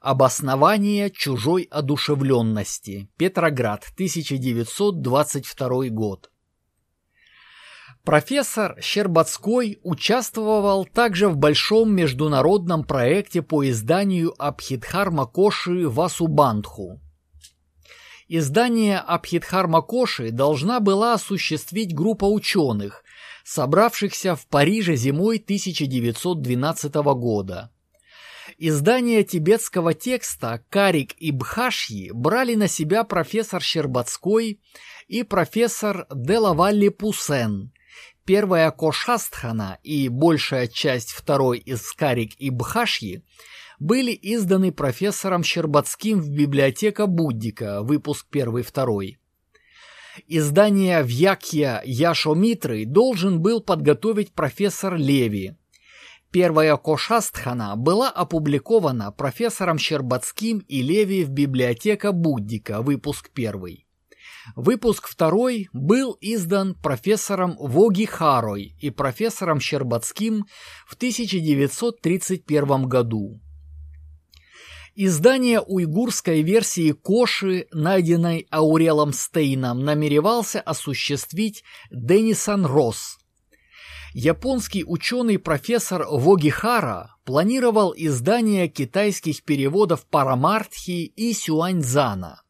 Обоснование чужой одушевленности. Петроград, 1922 год. Профессор Щербацкой участвовал также в большом международном проекте по изданию Абхидхарма Коши Васубандху Издание Абхидхармакоши должна была осуществить группа ученых, собравшихся в Париже зимой 1912 года. Издание тибетского текста «Карик и Бхашьи» брали на себя профессор Щербацкой и профессор Делавалли Пусен. Первая Кошастхана и большая часть второй из «Карик и Бхашьи» были изданы профессором Щербацким в библиотека Буддика, выпуск 1-2. Издание Вьякья Яшо Митры должен был подготовить профессор Леви. Первая Кошастхана была опубликована профессором Щербацким и Леви в библиотека Буддика, выпуск 1. Выпуск второй был издан профессором Воги Харой и профессором Щербацким в 1931 году. Издание уйгурской версии Коши, найденной Аурелом Стейном, намеревался осуществить Деннисон Росс. Японский ученый-профессор Вогихара планировал издание китайских переводов Парамартхи и Сюаньзана.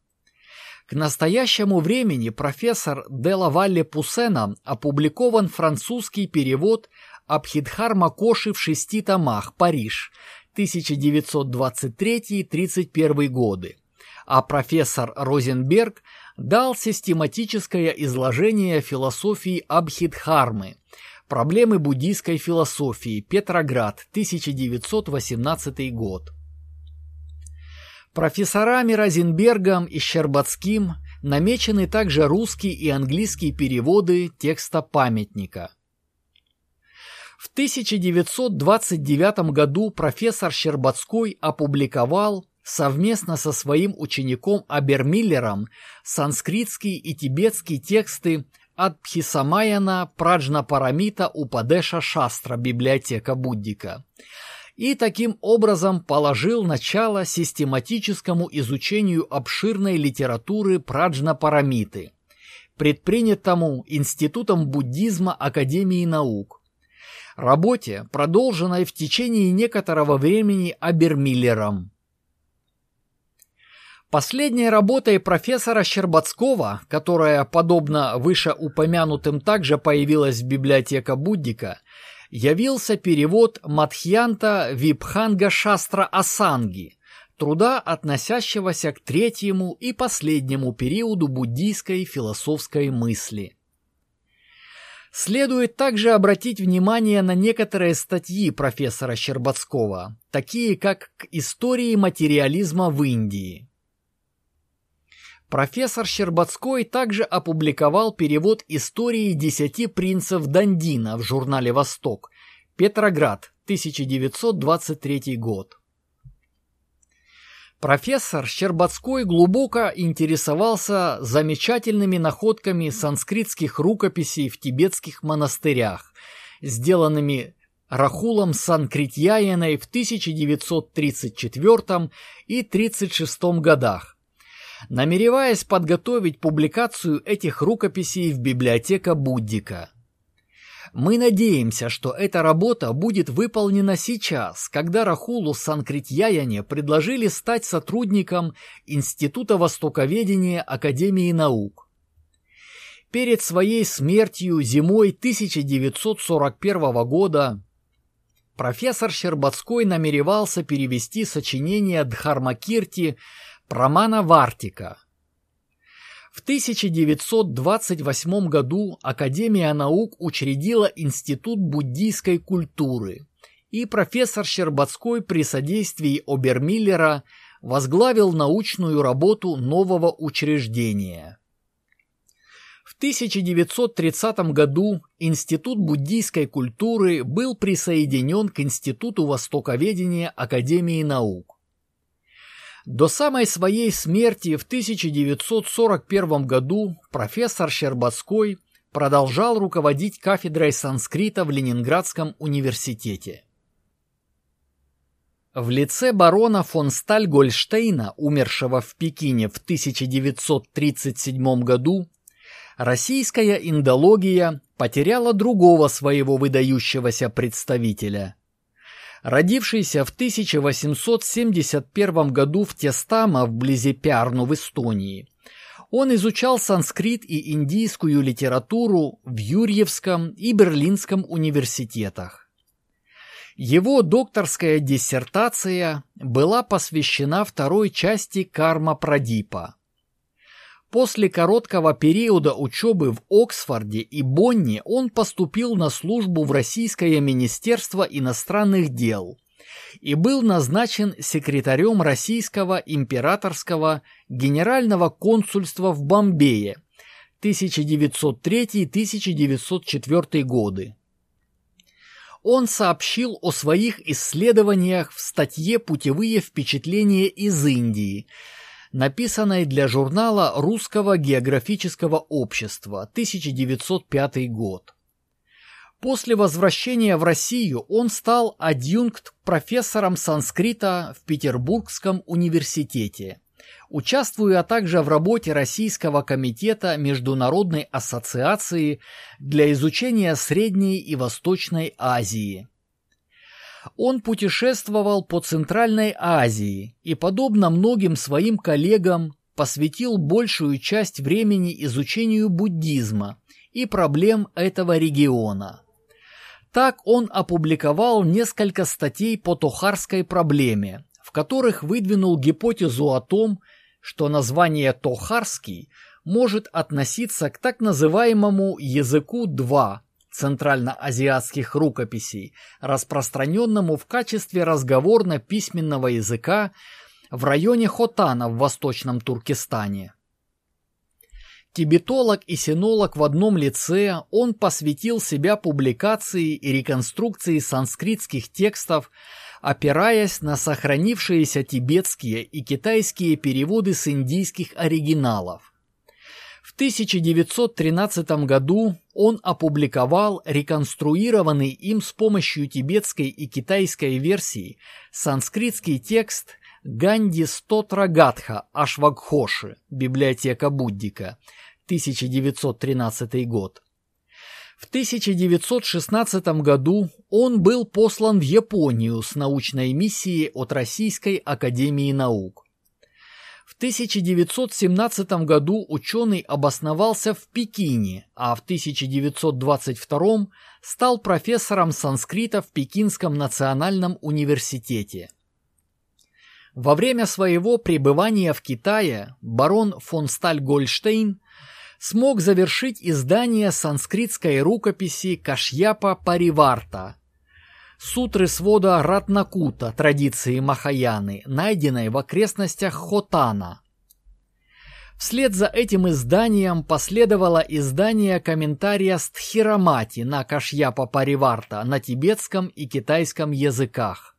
К настоящему времени профессор Дела Валле Пусена опубликован французский перевод Абхидхарма Коши в шести томах, Париж, 1923-31 годы, а профессор Розенберг дал систематическое изложение философии Абхидхармы, проблемы буддийской философии, Петроград, 1918 год. Профессорами Розенбергом и Щербацким намечены также русский и английский переводы текста памятника – в 1929 году профессор Щербацкой опубликовал совместно со своим учеником Абермиллером санскритские и тибетские тексты от Пхисамаяна Праджнапарамита Упадеша Шастра библиотека Буддика и таким образом положил начало систематическому изучению обширной литературы Праджнапарамиты, предпринятому Институтом буддизма Академии наук, работе, продолженной в течение некоторого времени Абермиллером. Последней работой профессора Щербацкого, которая, подобно вышеупомянутым, также появилась в библиотека Буддика, явился перевод Мадхьянта Випханга Шастра Асанги, труда, относящегося к третьему и последнему периоду буддийской философской мысли. Следует также обратить внимание на некоторые статьи профессора Щербацкого, такие как «К истории материализма в Индии». Профессор Щербацкой также опубликовал перевод истории десяти принцев Дандина в журнале «Восток», Петроград, 1923 год. Профессор Щербацкой глубоко интересовался замечательными находками санскритских рукописей в тибетских монастырях, сделанными Рахулом Санкритьяиной в 1934 и 1936 годах, намереваясь подготовить публикацию этих рукописей в библиотека Буддика. Мы надеемся, что эта работа будет выполнена сейчас, когда Рахулу Санкритьяяне предложили стать сотрудником Института Востоковедения Академии наук. Перед своей смертью зимой 1941 года профессор Щербацкой намеревался перевести сочинение Дхармакирти Прамана Вартика – в 1928 году Академия наук учредила Институт буддийской культуры, и профессор Щербацкой при содействии Обермиллера возглавил научную работу нового учреждения. В 1930 году Институт буддийской культуры был присоединен к Институту востоковедения Академии наук. До самой своей смерти в 1941 году профессор Щербацкой продолжал руководить кафедрой санскрита в Ленинградском университете. В лице барона фон Сталь-Гольштейна, умершего в Пекине в 1937 году, российская индология потеряла другого своего выдающегося представителя – Родившийся в 1871 году в Тестама, вблизи Пиарну в Эстонии, Он изучал санскрит и индийскую литературу в Юрьевском и Берлинском университетах. Его докторская диссертация была посвящена второй части карма Прадипа. После короткого периода учебы в Оксфорде и Бонне он поступил на службу в Российское Министерство иностранных дел и был назначен секретарем Российского императорского генерального консульства в Бомбее 1903-1904 годы. Он сообщил о своих исследованиях в статье «Путевые впечатления из Индии», написанной для журнала Русского географического общества, 1905 год. После возвращения в Россию он стал адъюнкт-профессором санскрита в Петербургском университете, участвуя также в работе Российского комитета Международной ассоциации для изучения Средней и Восточной Азии. Он путешествовал по Центральной Азии и, подобно многим своим коллегам, посвятил большую часть времени изучению буддизма и проблем этого региона. Так он опубликовал несколько статей по Тохарской проблеме, в которых выдвинул гипотезу о том, что название «Тохарский» может относиться к так называемому языку 2, центральноазиатских рукописей, распространенному в качестве разговорно-письменного языка в районе Хотана в Восточном Туркестане. Тибетолог и синолог в одном лице, он посвятил себя публикации и реконструкции санскритских текстов, опираясь на сохранившиеся тибетские и китайские переводы с индийских оригиналов. В 1913 году он опубликовал реконструированный им с помощью тибетской и китайской версии санскритский текст Ганди Стотра Гатха Ашвагхоши, библиотека Буддика, 1913 год. В 1916 году он был послан в Японию с научной миссией от Российской Академии Наук. В 1917 году ученый обосновался в Пекине, а в 1922 стал профессором санскрита в Пекинском национальном университете. Во время своего пребывания в Китае барон фон Сталь-Гольштейн смог завершить издание санскритской рукописи Кашьяпа Париварта Сутры свода Ратнакута традиции Махаяны, найденной в окрестностях Хотана. Вслед за этим изданием последовало издание комментария Стхирамати на Кашьяпа Париварта на тибетском и китайском языках.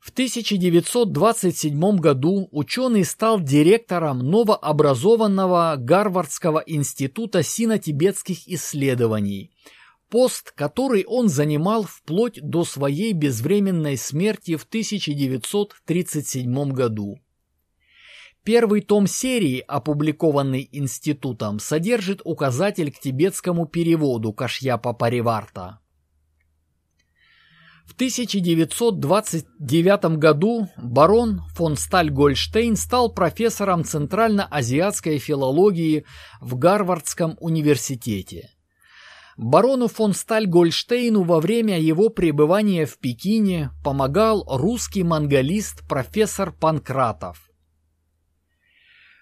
В 1927 году ученый стал директором новообразованного Гарвардского института сино-тибетских исследований – пост, который он занимал вплоть до своей безвременной смерти в 1937 году. Первый том серии, опубликованный институтом, содержит указатель к тибетскому переводу Кашьяпа Париварта. В 1929 году барон фон Сталь-Гольштейн стал профессором Центрально-азиатской филологии в Гарвардском университете. Барону фон Сталь-Гольштейну во время его пребывания в Пекине помогал русский монголист профессор Панкратов.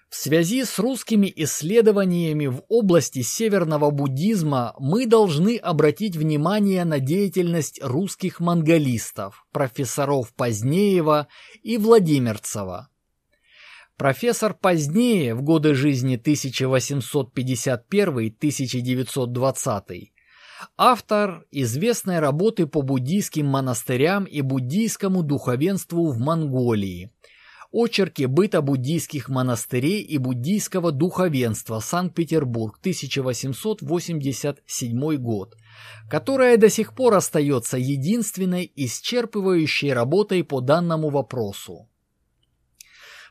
В связи с русскими исследованиями в области северного буддизма мы должны обратить внимание на деятельность русских монголистов, профессоров Позднеева и Владимирцева. Профессор позднее, в годы жизни 1851-1920, автор известной работы по буддийским монастырям и буддийскому духовенству в Монголии, очерки быта буддийских монастырей и буддийского духовенства Санкт-Петербург, 1887 год, которая до сих пор остается единственной исчерпывающей работой по данному вопросу.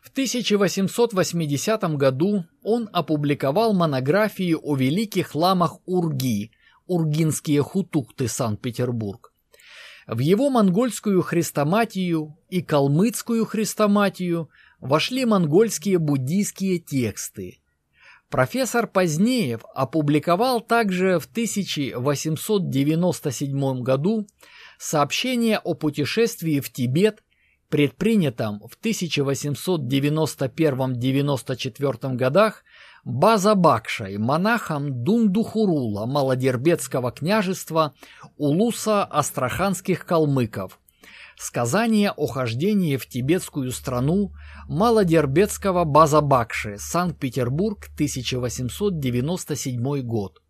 В 1880 году он опубликовал монографию о великих ламах Урги, ургинские хутукты Санкт-Петербург. В его монгольскую хрестоматию и калмыцкую хрестоматию вошли монгольские буддийские тексты. Профессор Позднеев опубликовал также в 1897 году сообщение о путешествии в Тибет, предпринятом в 1891-94 годах База Бакшай, монахом Дундухурула Малодербецкого княжества Улуса Астраханских калмыков, Сказание о хождении в тибетскую страну Малодербецкого Базабакши, Санкт-Петербург, 1897 год.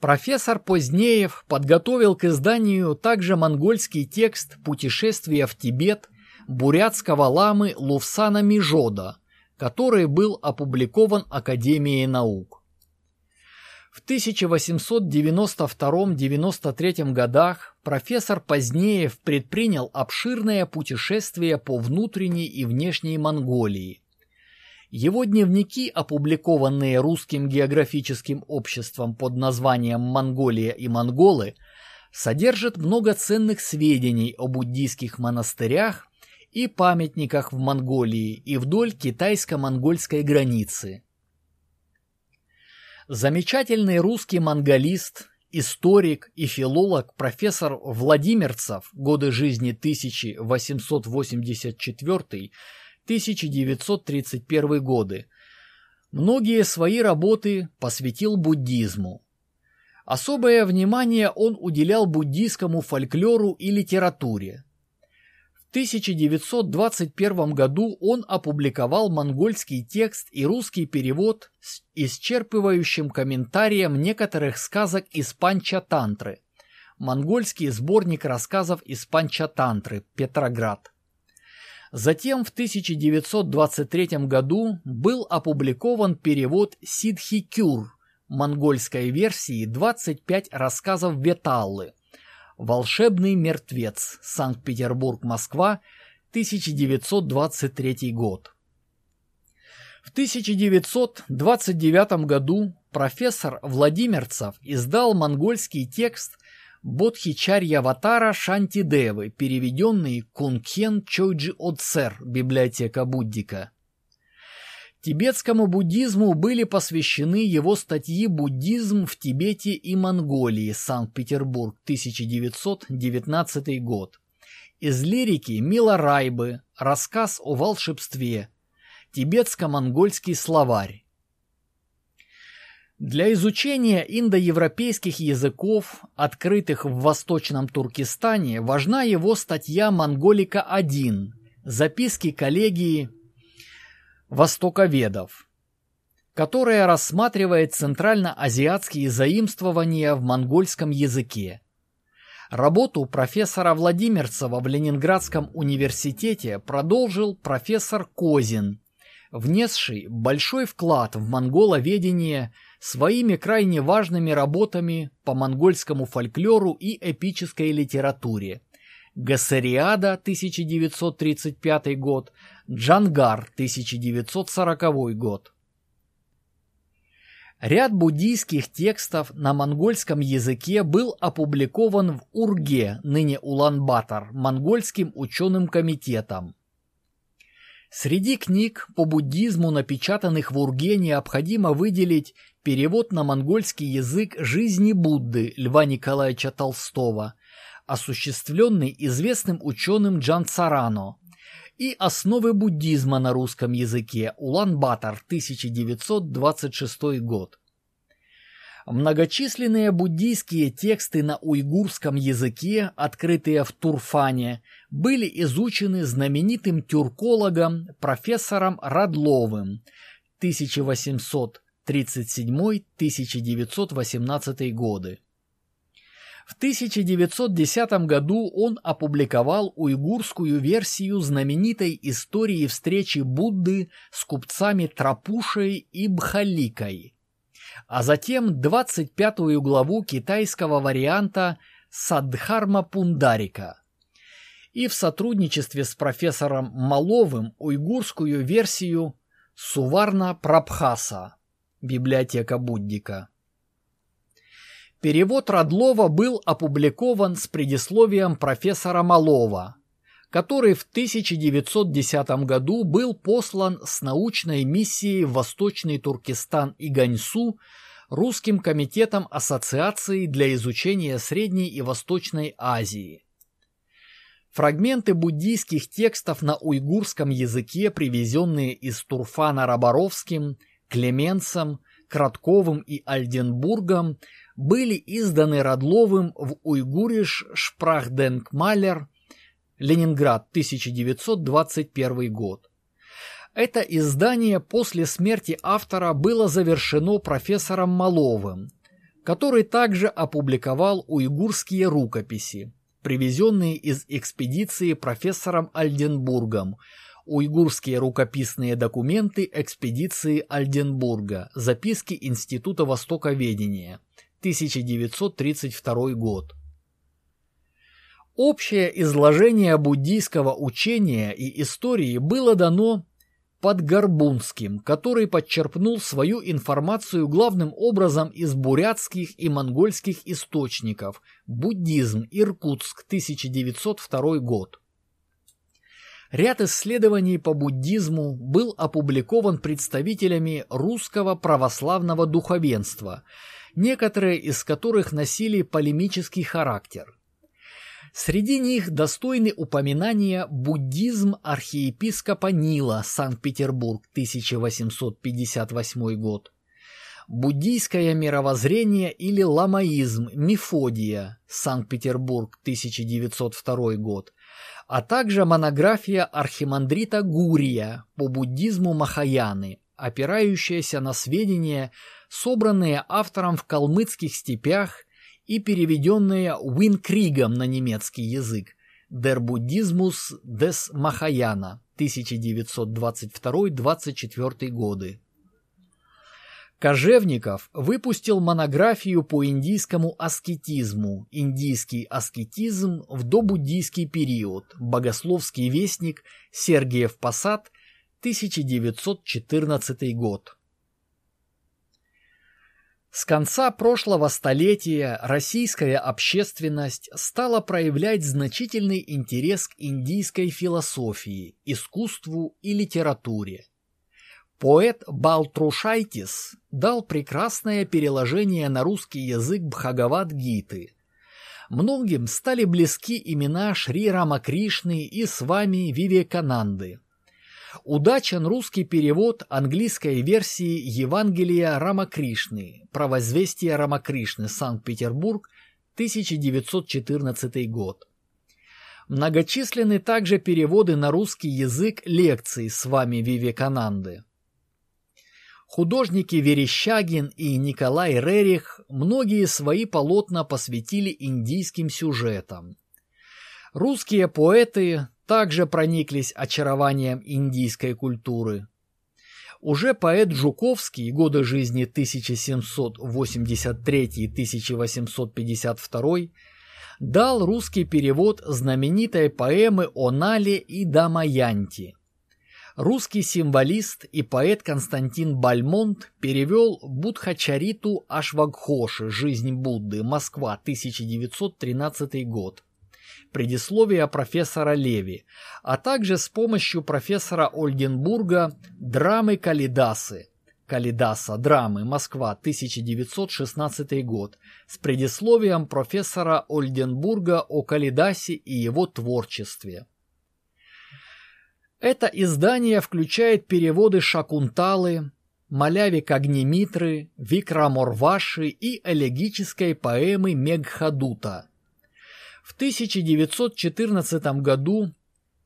Профессор Позднеев подготовил к изданию также монгольский текст «Путешествие в Тибет» бурятского ламы Лувсана Межода, который был опубликован Академией наук. В 1892-93 годах профессор Позднеев предпринял обширное путешествие по внутренней и внешней Монголии. Его дневники, опубликованные Русским географическим обществом под названием «Монголия и монголы», содержат много ценных сведений о буддийских монастырях и памятниках в Монголии и вдоль китайско-монгольской границы – Замечательный русский монголист, историк и филолог профессор Владимирцев, годы жизни 1884-1931 годы, многие свои работы посвятил буддизму. Особое внимание он уделял буддийскому фольклору и литературе. 1921 году он опубликовал монгольский текст и русский перевод с исчерпывающим комментарием некоторых сказок из Панча-тантры. Монгольский сборник рассказов из Панча-тантры, Петроград. Затем в 1923 году был опубликован перевод Сидхи-Кюр, монгольской версии 25 рассказов Веталлы, Волшебный мертвец. Санкт-Петербург-Москва. 1923 год. В 1929 году профессор Владимирцев издал монгольский текст Бодхичарьяватара Шантидевы, переведенный Кункен Чойджи Отсер, библиотека Буддика. Тибетскому буддизму были посвящены его статьи «Буддизм в Тибете и Монголии. Санкт-Петербург. 1919 год». Из лирики Мила Райбы «Рассказ о волшебстве», «Тибетско-монгольский словарь». Для изучения индоевропейских языков, открытых в Восточном Туркестане, важна его статья «Монголика-1», записки коллегии востоковедов, которая рассматривает центральноазиатские заимствования в монгольском языке. Работу профессора Владимирцева в Ленинградском университете продолжил профессор Козин, внесший большой вклад в монголоведение своими крайне важными работами по монгольскому фольклору и эпической литературе. Гасариада, 1935 год, Джангар, 1940 год. Ряд буддийских текстов на монгольском языке был опубликован в Урге, ныне Улан-Батор, монгольским ученым комитетом. Среди книг по буддизму, напечатанных в Урге, необходимо выделить перевод на монгольский язык «Жизни Будды» Льва Николаевича Толстого, осуществленный известным ученым Джан Царано, и «Основы буддизма на русском языке» Улан-Батор, 1926 год. Многочисленные буддийские тексты на уйгурском языке, открытые в Турфане, были изучены знаменитым тюркологом профессором Радловым 1837-1918 годы. В 1910 году он опубликовал уйгурскую версию знаменитой истории встречи Будды с купцами Трапушей и Бхаликой, а затем 25-ю главу китайского варианта Садхарма Пундарика и в сотрудничестве с профессором Маловым уйгурскую версию Суварна Прабхаса, библиотека Буддика. Перевод Радлова был опубликован с предисловием профессора Малова, который в 1910 году был послан с научной миссией в Восточный Туркестан и Ганьсу Русским комитетом Ассоциации для изучения Средней и Восточной Азии. Фрагменты буддийских текстов на уйгурском языке, привезенные из Турфана Раборовским, Клеменсом, Кратковым и Альденбургом, были изданы Радловым в Уйгуриш Шпрахденкмалер, Ленинград, 1921 год. Это издание после смерти автора было завершено профессором Маловым, который также опубликовал уйгурские рукописи, привезенные из экспедиции профессором Альденбургом, уйгурские рукописные документы экспедиции Альденбурга, записки Института Востоковедения, 1932 год. Общее изложение буддийского учения и истории было дано под Горбунским, который подчерпнул свою информацию главным образом из бурятских и монгольских источников «Буддизм. Иркутск. 1902 год». Ряд исследований по буддизму был опубликован представителями русского православного духовенства, некоторые из которых носили полемический характер. Среди них достойны упоминания буддизм архиепископа Нила, Санкт-Петербург, 1858 год, буддийское мировоззрение или ламаизм Мефодия, Санкт-Петербург, 1902 год, а также монография архимандрита Гурия по буддизму Махаяны, опирающаяся на сведения, собранные автором в калмыцких степях и переведенные Уинкригом на немецкий язык «Der Buddhismus des Mahayana» 1922-24 годы. Кожевников выпустил монографию по индийскому аскетизму «Индийский аскетизм в добуддийский период. Богословский вестник. Сергиев Посад. 1914 год». С конца прошлого столетия российская общественность стала проявлять значительный интерес к индийской философии, искусству и литературе. Поэт Балтрушайтис дал прекрасное переложение на русский язык Бхагавад-гиты. Многим стали близки имена Шри Рамакришны и Свами Вивекананды. Удачен русский перевод английской версии Евангелия Рамакришны, Провозвестие Рамакришны, Санкт-Петербург, 1914 год. Многочисленны также переводы на русский язык лекций с вами Вивекананды. Художники Верещагин и Николай Рерих многие свои полотна посвятили индийским сюжетам. Русские поэты также прониклись очарованием индийской культуры. Уже поэт Жуковский, годы жизни 1783-1852, дал русский перевод знаменитой поэмы о Нале и Дамаянти. Русский символист и поэт Константин Бальмонт перевел Будхачариту Ашвагхоши «Жизнь Будды. Москва. 1913 год» предисловия профессора Леви, а также с помощью профессора Ольденбурга «Драмы Калидасы», Калидаса, драмы, Москва, 1916 год, с предисловием профессора Ольденбурга о Калидасе и его творчестве. Это издание включает переводы Шакунталы, Малявик Огнемитры, Викраморваши и элегической поэмы Мегхадута. В 1914 году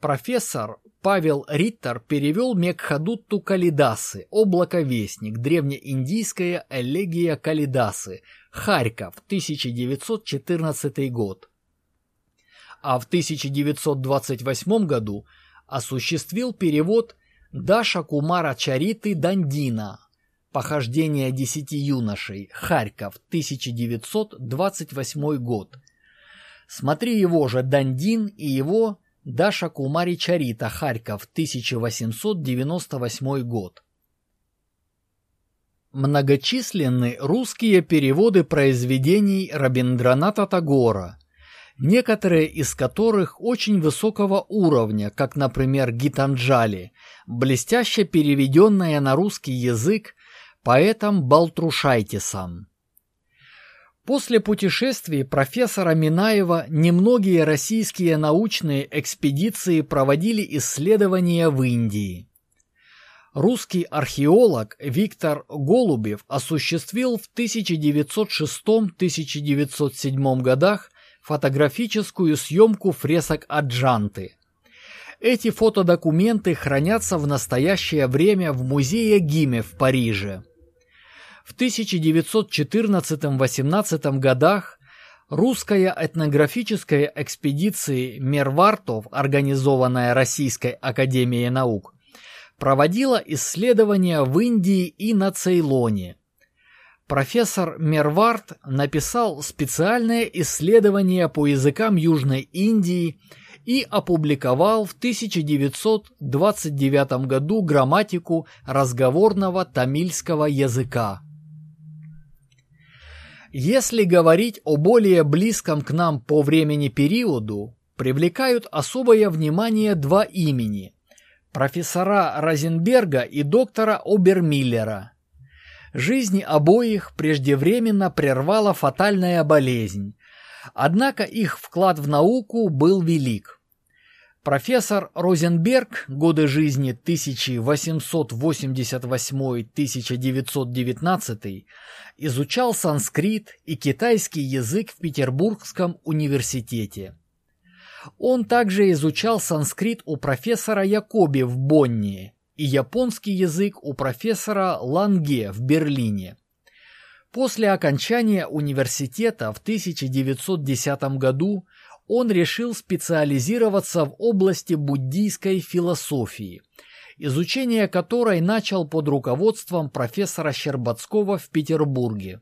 профессор Павел Риттер перевел Мекхадутту Калидасы, облаковестник, древнеиндийская элегия Калидасы, Харьков, 1914 год. А в 1928 году осуществил перевод Даша Кумара Чариты Дандина «Похождение десяти юношей. Харьков, 1928 год», Смотри его же Дандин и его Даша Кумари Чарита, Харьков, 1898 год. Многочисленны русские переводы произведений Рабиндраната Тагора. Некоторые из которых очень высокого уровня, как, например, Гитанджали, блестяще переведенная на русский язык поэтом Балтрушайтисом. После путешествий профессора Минаева немногие российские научные экспедиции проводили исследования в Индии. Русский археолог Виктор Голубев осуществил в 1906-1907 годах фотографическую съемку фресок Аджанты. Эти фотодокументы хранятся в настоящее время в музее Гиме в Париже. В 1914-18 годах русская этнографическая экспедиция Мервартов, организованная Российской академией наук, проводила исследования в Индии и на Цейлоне. Профессор Мервард написал специальное исследование по языкам Южной Индии и опубликовал в 1929 году грамматику разговорного тамильского языка. Если говорить о более близком к нам по времени периоду, привлекают особое внимание два имени – профессора Розенберга и доктора Обермиллера. Жизни обоих преждевременно прервала фатальная болезнь, однако их вклад в науку был велик. Профессор Розенберг, годы жизни 1888-1919, изучал санскрит и китайский язык в Петербургском университете. Он также изучал санскрит у профессора Якоби в Бонне и японский язык у профессора Ланге в Берлине. После окончания университета в 1910 году он решил специализироваться в области буддийской философии, изучение которой начал под руководством профессора Щербацкого в Петербурге.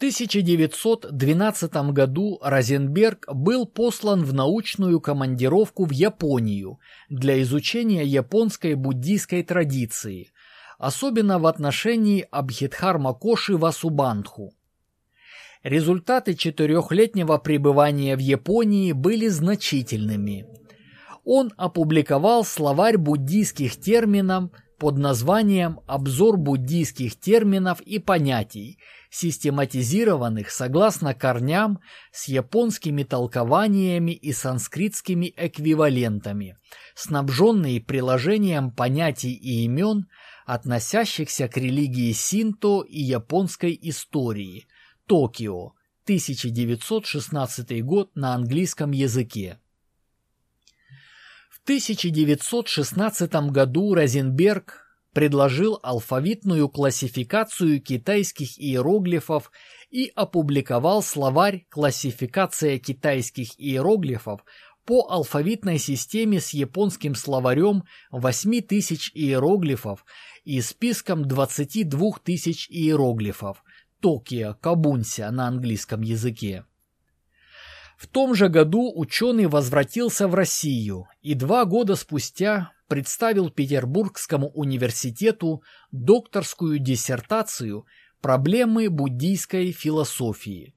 В 1912 году Розенберг был послан в научную командировку в Японию для изучения японской буддийской традиции, особенно в отношении Абхидхармакоши Васубандху. Результаты четырехлетнего пребывания в Японии были значительными. Он опубликовал словарь буддийских терминов под названием «Обзор буддийских терминов и понятий», систематизированных согласно корням с японскими толкованиями и санскритскими эквивалентами, снабженные приложением понятий и имен, относящихся к религии синто и японской истории – Токио, 1916 год на английском языке. В 1916 году Розенберг предложил алфавитную классификацию китайских иероглифов и опубликовал словарь «Классификация китайских иероглифов» по алфавитной системе с японским словарем 8000 иероглифов и списком 22 тысяч иероглифов, Токио Кабунся на английском языке. В том же году ученый возвратился в Россию и два года спустя представил Петербургскому университету докторскую диссертацию «Проблемы буддийской философии».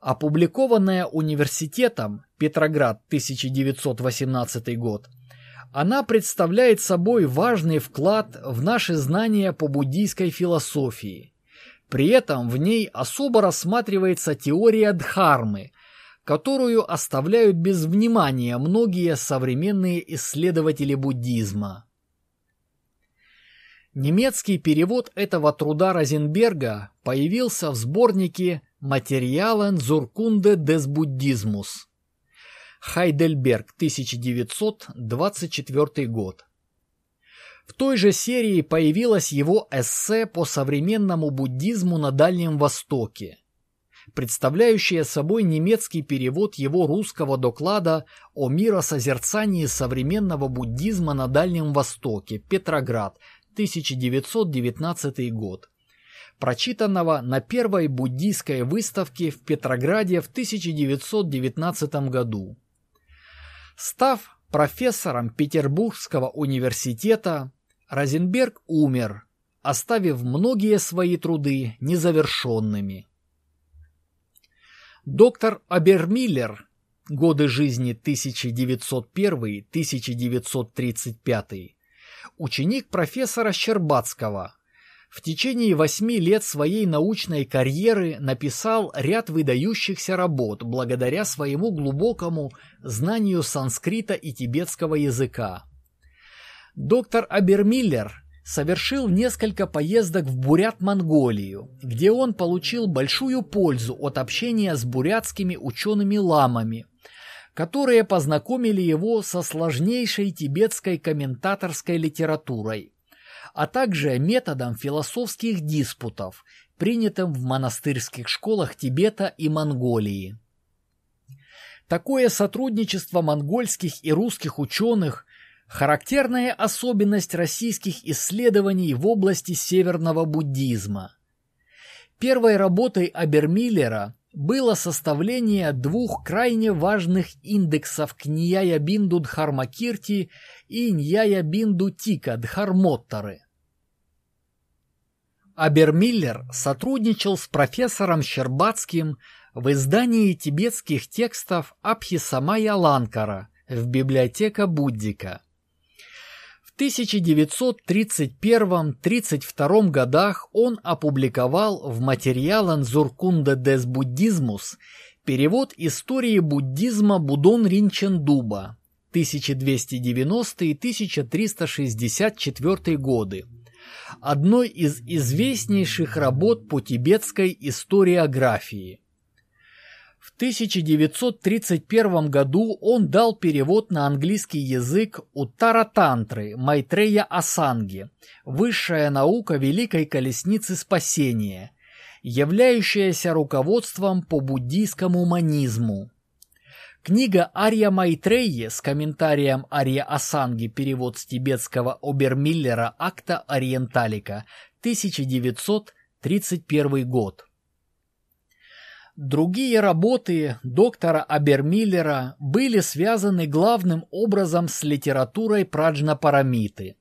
Опубликованная университетом Петроград 1918 год, она представляет собой важный вклад в наши знания по буддийской философии – при этом в ней особо рассматривается теория Дхармы, которую оставляют без внимания многие современные исследователи буддизма. Немецкий перевод этого труда Розенберга появился в сборнике «Материален зуркунде des Buddhismus» Хайдельберг, 1924 год. В той же серии появилось его эссе по современному буддизму на Дальнем Востоке, представляющее собой немецкий перевод его русского доклада о миросозерцании современного буддизма на Дальнем Востоке, Петроград, 1919 год, прочитанного на первой буддийской выставке в Петрограде в 1919 году. Став профессором Петербургского университета, Розенберг умер, оставив многие свои труды незавершенными. Доктор Абермиллер, годы жизни 1901-1935, ученик профессора Щербацкого, в течение восьми лет своей научной карьеры написал ряд выдающихся работ благодаря своему глубокому знанию санскрита и тибетского языка. Доктор Абермиллер совершил несколько поездок в Бурят-Монголию, где он получил большую пользу от общения с бурятскими учеными-ламами, которые познакомили его со сложнейшей тибетской комментаторской литературой а также методом философских диспутов, принятым в монастырских школах Тибета и Монголии. Такое сотрудничество монгольских и русских ученых – характерная особенность российских исследований в области северного буддизма. Первой работой Абермиллера было составление двух крайне важных индексов Книяя Бинду Дхармакирти и Ньяя Бинду Тика Дхармоттары. Абермиллер сотрудничал с профессором Щербацким в издании тибетских текстов Абхисамая Ланкара в библиотека Буддика. В 1931-32 годах он опубликовал в материалан Зуркунда дес Буддизмус перевод истории буддизма Будон Ринчен Дуба 1290-1364 годы, одной из известнейших работ по тибетской историографии. В 1931 году он дал перевод на английский язык Уттара-тантры Майтрея Асанги «Высшая наука Великой Колесницы Спасения», являющаяся руководством по буддийскому манизму. Книга Ария Майтреи с комментарием Ария Асанги, перевод с тибетского Обермиллера Акта Ориенталика, 1931 год. Другие работы доктора Абермиллера были связаны главным образом с литературой Праджнапарамиты.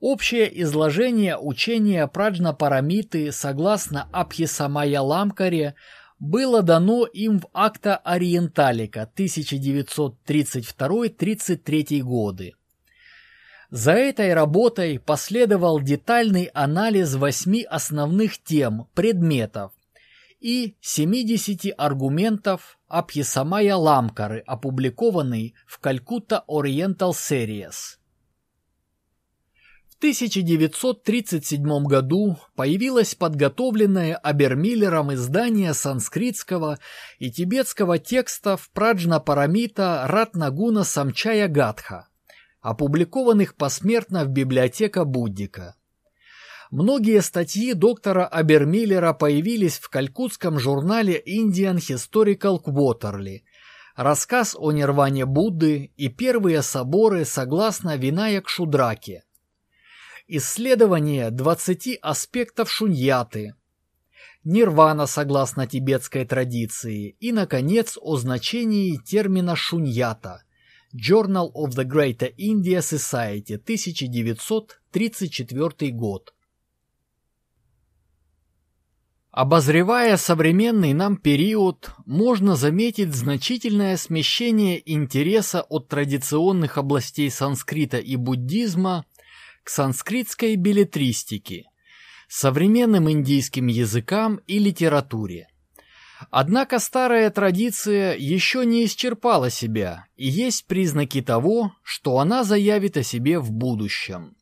Общее изложение учения Праджнапарамиты согласно Абхисамая Ламкаре – было дано им в акта Ориенталика 1932-33 годы. За этой работой последовал детальный анализ восьми основных тем, предметов и 70 аргументов Абхисамая Ламкары, опубликованный в Калькутта Oriental Series. 1937 году появилось подготовленное Абермиллером издание санскритского и тибетского текстов Праджна-Парамита Ратнагуна Самчая Гадха, опубликованных посмертно в библиотека Буддика. Многие статьи доктора Абермиллера появились в калькутском журнале Indian Historical Quarterly, рассказ о нирване Будды и первые соборы согласно Винаяк Шудраке – Исследование 20 аспектов шуньяты. Нирвана согласно тибетской традиции. И, наконец, о значении термина шуньята. Journal of the Greater India Society, 1934 год. Обозревая современный нам период, можно заметить значительное смещение интереса от традиционных областей санскрита и буддизма к санскритской билетристике, современным индийским языкам и литературе. Однако старая традиция еще не исчерпала себя, и есть признаки того, что она заявит о себе в будущем.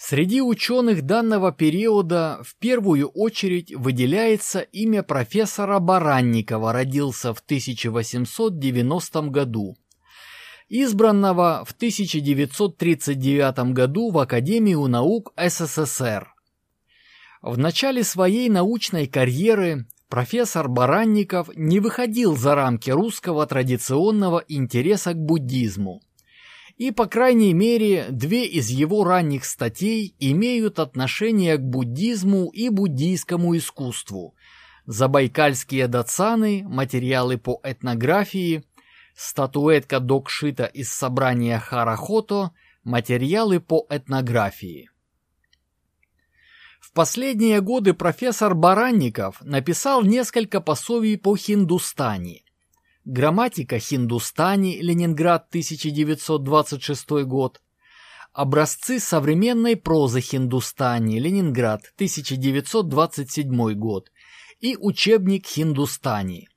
Среди ученых данного периода в первую очередь выделяется имя профессора Баранникова, родился в 1890 году избранного в 1939 году в Академию наук СССР. В начале своей научной карьеры профессор Баранников не выходил за рамки русского традиционного интереса к буддизму. И, по крайней мере, две из его ранних статей имеют отношение к буддизму и буддийскому искусству. Забайкальские дацаны, материалы по этнографии статуэтка Докшита из собрания Харахото, материалы по этнографии. В последние годы профессор Баранников написал несколько пособий по Хиндустани. Грамматика Хиндустани, Ленинград, 1926 год. Образцы современной прозы Хиндустани, Ленинград, 1927 год. И учебник Хиндустани.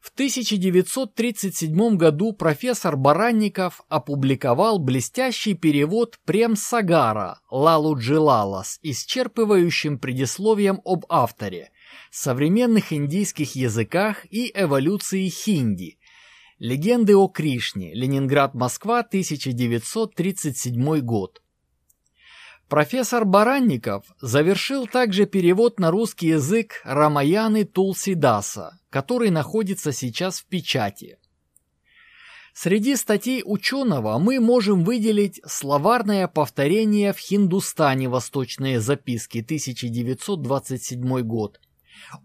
В 1937 году профессор Баранников опубликовал блестящий перевод Прем Сагара Лалу Джилала с исчерпывающим предисловием об авторе, современных индийских языках и эволюции хинди. Легенды о Кришне. Ленинград-Москва, 1937 год. Профессор Баранников завершил также перевод на русский язык Рамаяны Тулсидаса, который находится сейчас в печати. Среди статей ученого мы можем выделить словарное повторение в Хиндустане «Восточные записки» 1927 год,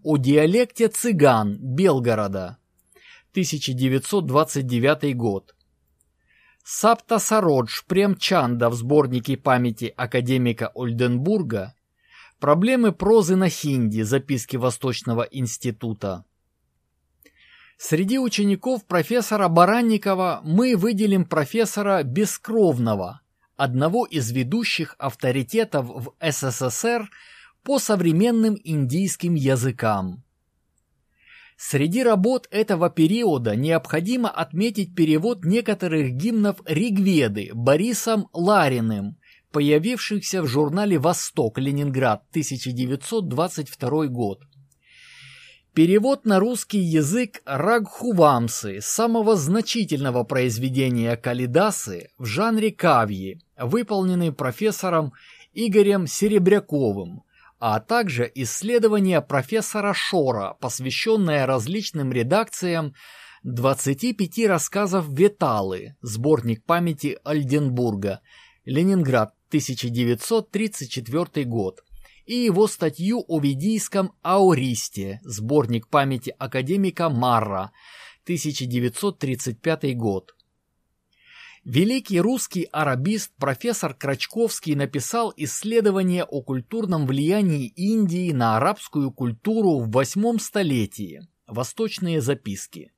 о диалекте цыган Белгорода 1929 год, Сапта Сародж Премчанда в сборнике памяти академика Ольденбурга «Проблемы прозы на хинди. Записки Восточного института». Среди учеников профессора Баранникова мы выделим профессора Бескровного, одного из ведущих авторитетов в СССР по современным индийским языкам. Среди работ этого периода необходимо отметить перевод некоторых гимнов Ригведы Борисом Лариным, появившихся в журнале «Восток. Ленинград. 1922 год». Перевод на русский язык Рагхувамсы, самого значительного произведения Калидасы в жанре кавьи, выполненный профессором Игорем Серебряковым, а также исследование профессора Шора, посвященное различным редакциям 25 рассказов Веталы, сборник памяти Альденбурга, Ленинград, 1934 год, и его статью о ведийском ауристе, сборник памяти академика Марра, 1935 год. Великий русский арабист профессор Крачковский написал исследование о культурном влиянии Индии на арабскую культуру в восьмом столетии. Восточные записки.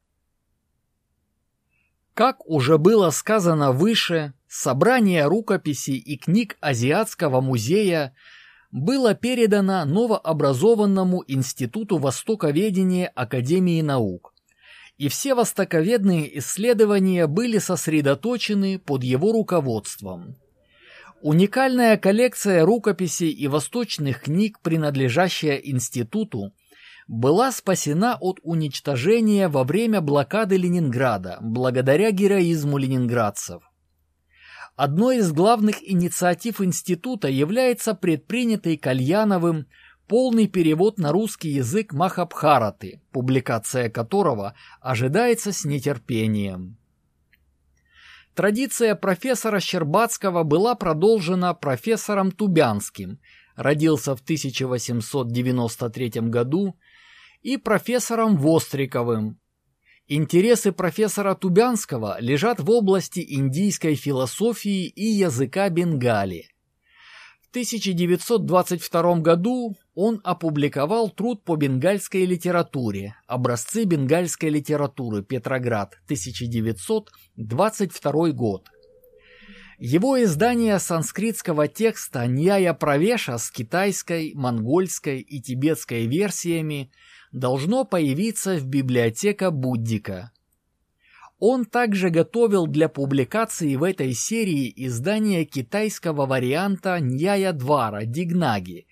Как уже было сказано выше, собрание рукописей и книг Азиатского музея было передано новообразованному Институту Востоковедения Академии наук и все востоковедные исследования были сосредоточены под его руководством. Уникальная коллекция рукописей и восточных книг, принадлежащая институту, была спасена от уничтожения во время блокады Ленинграда благодаря героизму ленинградцев. Одной из главных инициатив института является предпринятый Кальяновым полный перевод на русский язык Махабхараты, публикация которого ожидается с нетерпением. Традиция профессора Щербацкого была продолжена профессором Тубянским, родился в 1893 году, и профессором Востриковым. Интересы профессора Тубянского лежат в области индийской философии и языка Бенгали. 1922 году он опубликовал труд по бенгальской литературе «Образцы бенгальской литературы. Петроград. 1922 год». Его издание санскритского текста Ньяя Правеша с китайской, монгольской и тибетской версиями должно появиться в библиотека Буддика. Он также готовил для публикации в этой серии издание китайского варианта Ньяя Двара Дигнаги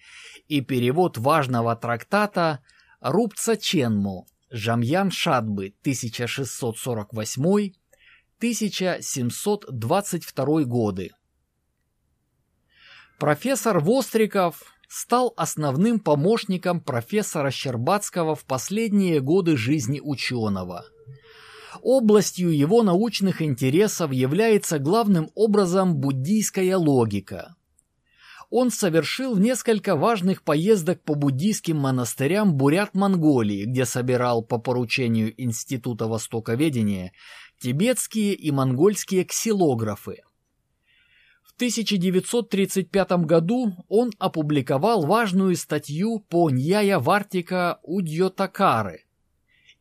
и перевод важного трактата Рубца Ченму Жамьян Шадбы 1648-1722 годы. Профессор Востриков стал основным помощником профессора Щербацкого в последние годы жизни ученого – Областью его научных интересов является главным образом буддийская логика. Он совершил несколько важных поездок по буддийским монастырям Бурят-Монголии, где собирал по поручению Института Востоковедения тибетские и монгольские ксилографы. В 1935 году он опубликовал важную статью по Ньяя Вартика Удьотакары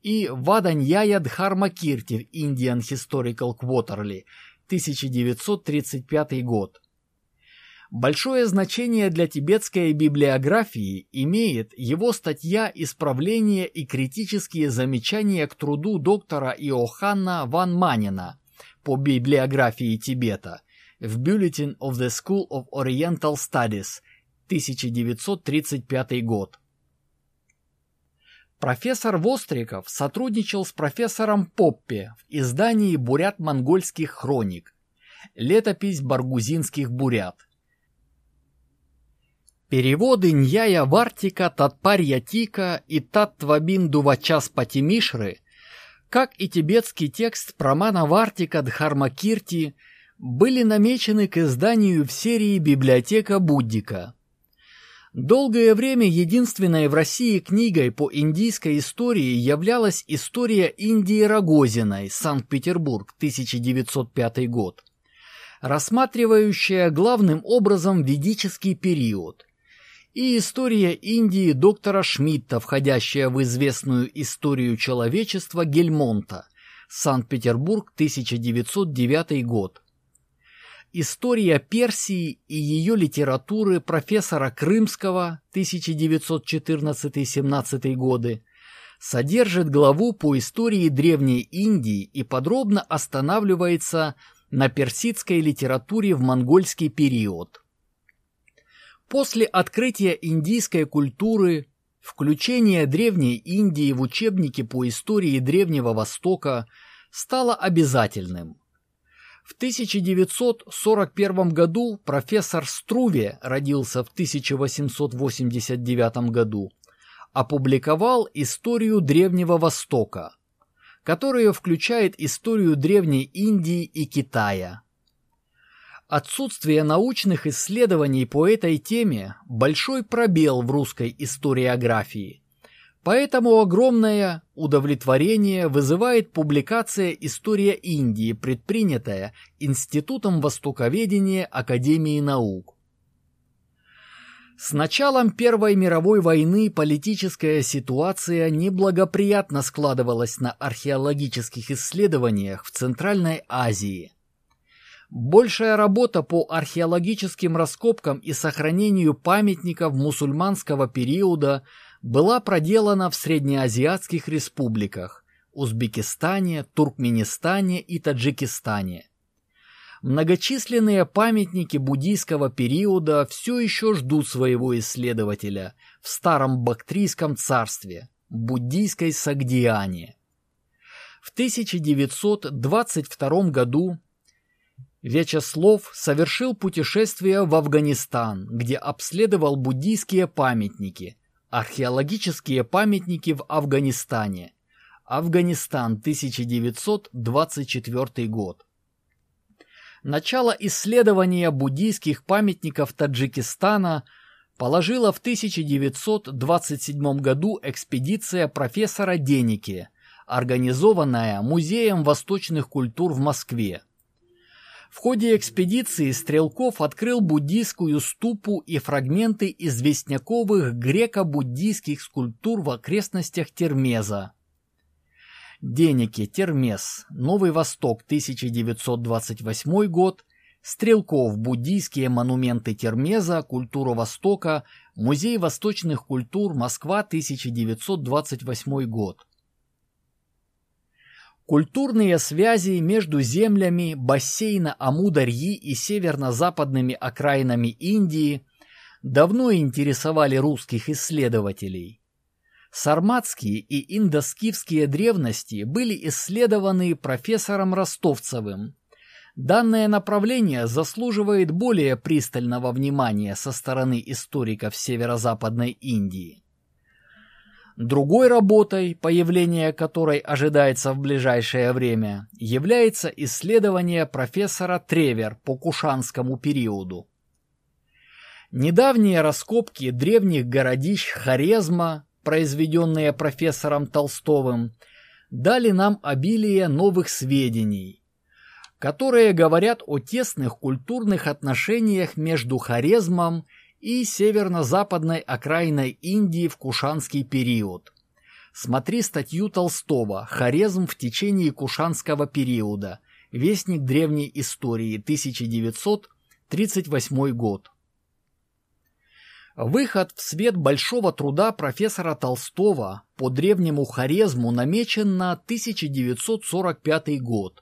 и Ваданьяя Дхармакирти в Indian Historical Quarterly 1935 год. Большое значение для тибетской библиографии имеет его статья «Исправление и критические замечания к труду доктора Иоханна Ван Манина» по библиографии Тибета – в Bulletin of the School of Oriental Studies, 1935 год. Профессор Востриков сотрудничал с профессором Поппе в издании «Бурят-монгольских хроник», летопись баргузинских бурят. Переводы Ньяя Вартика, Татпарья Тика и Таттвабин Дувачас Патимишры, как и тибетский текст Прамана Вартика Дхармакирти – были намечены к изданию в серии «Библиотека Буддика». Долгое время единственной в России книгой по индийской истории являлась «История Индии Рогозиной», Санкт-Петербург, 1905 год, рассматривающая главным образом ведический период, и «История Индии» доктора Шмидта, входящая в известную историю человечества Гельмонта, Санкт-Петербург, 1909 год, История Персии и ее литературы профессора Крымского 1914-17 годы содержит главу по истории Древней Индии и подробно останавливается на персидской литературе в монгольский период. После открытия индийской культуры, включение Древней Индии в учебники по истории Древнего Востока стало обязательным. В 1941 году профессор Струве родился в 1889 году, опубликовал «Историю Древнего Востока», которая включает историю Древней Индии и Китая. Отсутствие научных исследований по этой теме – большой пробел в русской историографии – Поэтому огромное удовлетворение вызывает публикация «История Индии», предпринятая Институтом Востоковедения Академии наук. С началом Первой мировой войны политическая ситуация неблагоприятно складывалась на археологических исследованиях в Центральной Азии. Большая работа по археологическим раскопкам и сохранению памятников мусульманского периода – была проделана в среднеазиатских республиках – Узбекистане, Туркменистане и Таджикистане. Многочисленные памятники буддийского периода все еще ждут своего исследователя в старом Бактрийском царстве – буддийской Сагдиане. В 1922 году Вячеслов совершил путешествие в Афганистан, где обследовал буддийские памятники, Археологические памятники в Афганистане. Афганистан, 1924 год. Начало исследования буддийских памятников Таджикистана положила в 1927 году экспедиция профессора Деники, организованная Музеем восточных культур в Москве. В ходе экспедиции Стрелков открыл буддийскую ступу и фрагменты известняковых греко-буддийских скульптур в окрестностях Термеза. Деники, Термез, Новый Восток, 1928 год, Стрелков, буддийские монументы Термеза, культура Востока, Музей восточных культур, Москва, 1928 год. Культурные связи между землями бассейна Амударьи и северно-западными окраинами Индии давно интересовали русских исследователей. Сарматские и индоскифские древности были исследованы профессором Ростовцевым. Данное направление заслуживает более пристального внимания со стороны историков северо-западной Индии. Другой работой, появление которой ожидается в ближайшее время, является исследование профессора Тревер по Кушанскому периоду. Недавние раскопки древних городищ Хорезма, произведенные профессором Толстовым, дали нам обилие новых сведений. которые говорят о тесных культурных отношениях между Хорезмом и северно-западной окраиной Индии в Кушанский период. Смотри статью Толстого «Хорезм в течение Кушанского периода. Вестник древней истории. 1938 год». Выход в свет большого труда профессора Толстого по древнему Хорезму намечен на 1945 год.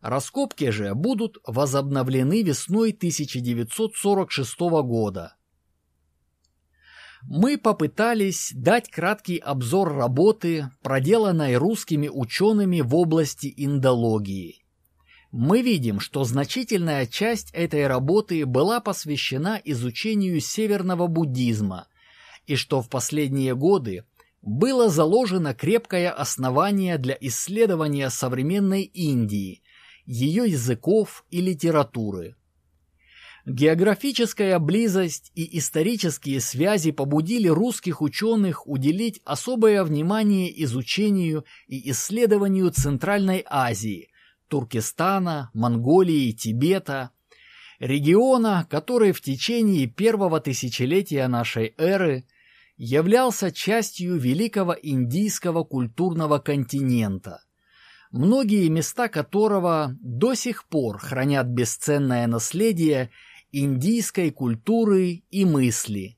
Раскопки же будут возобновлены весной 1946 года. Мы попытались дать краткий обзор работы, проделанной русскими учеными в области индологии мы видим, что значительная часть этой работы была посвящена изучению северного буддизма, и что в последние годы было заложено крепкое основание для исследования современной Индии, ее языков и литературы. Географическая близость и исторические связи побудили русских ученых уделить особое внимание изучению и исследованию Центральной Азии – Туркестана, Монголии, Тибета, региона, который в течение первого тысячелетия нашей эры являлся частью великого индийского культурного континента, многие места которого до сих пор хранят бесценное наследие индийской культуры и мысли –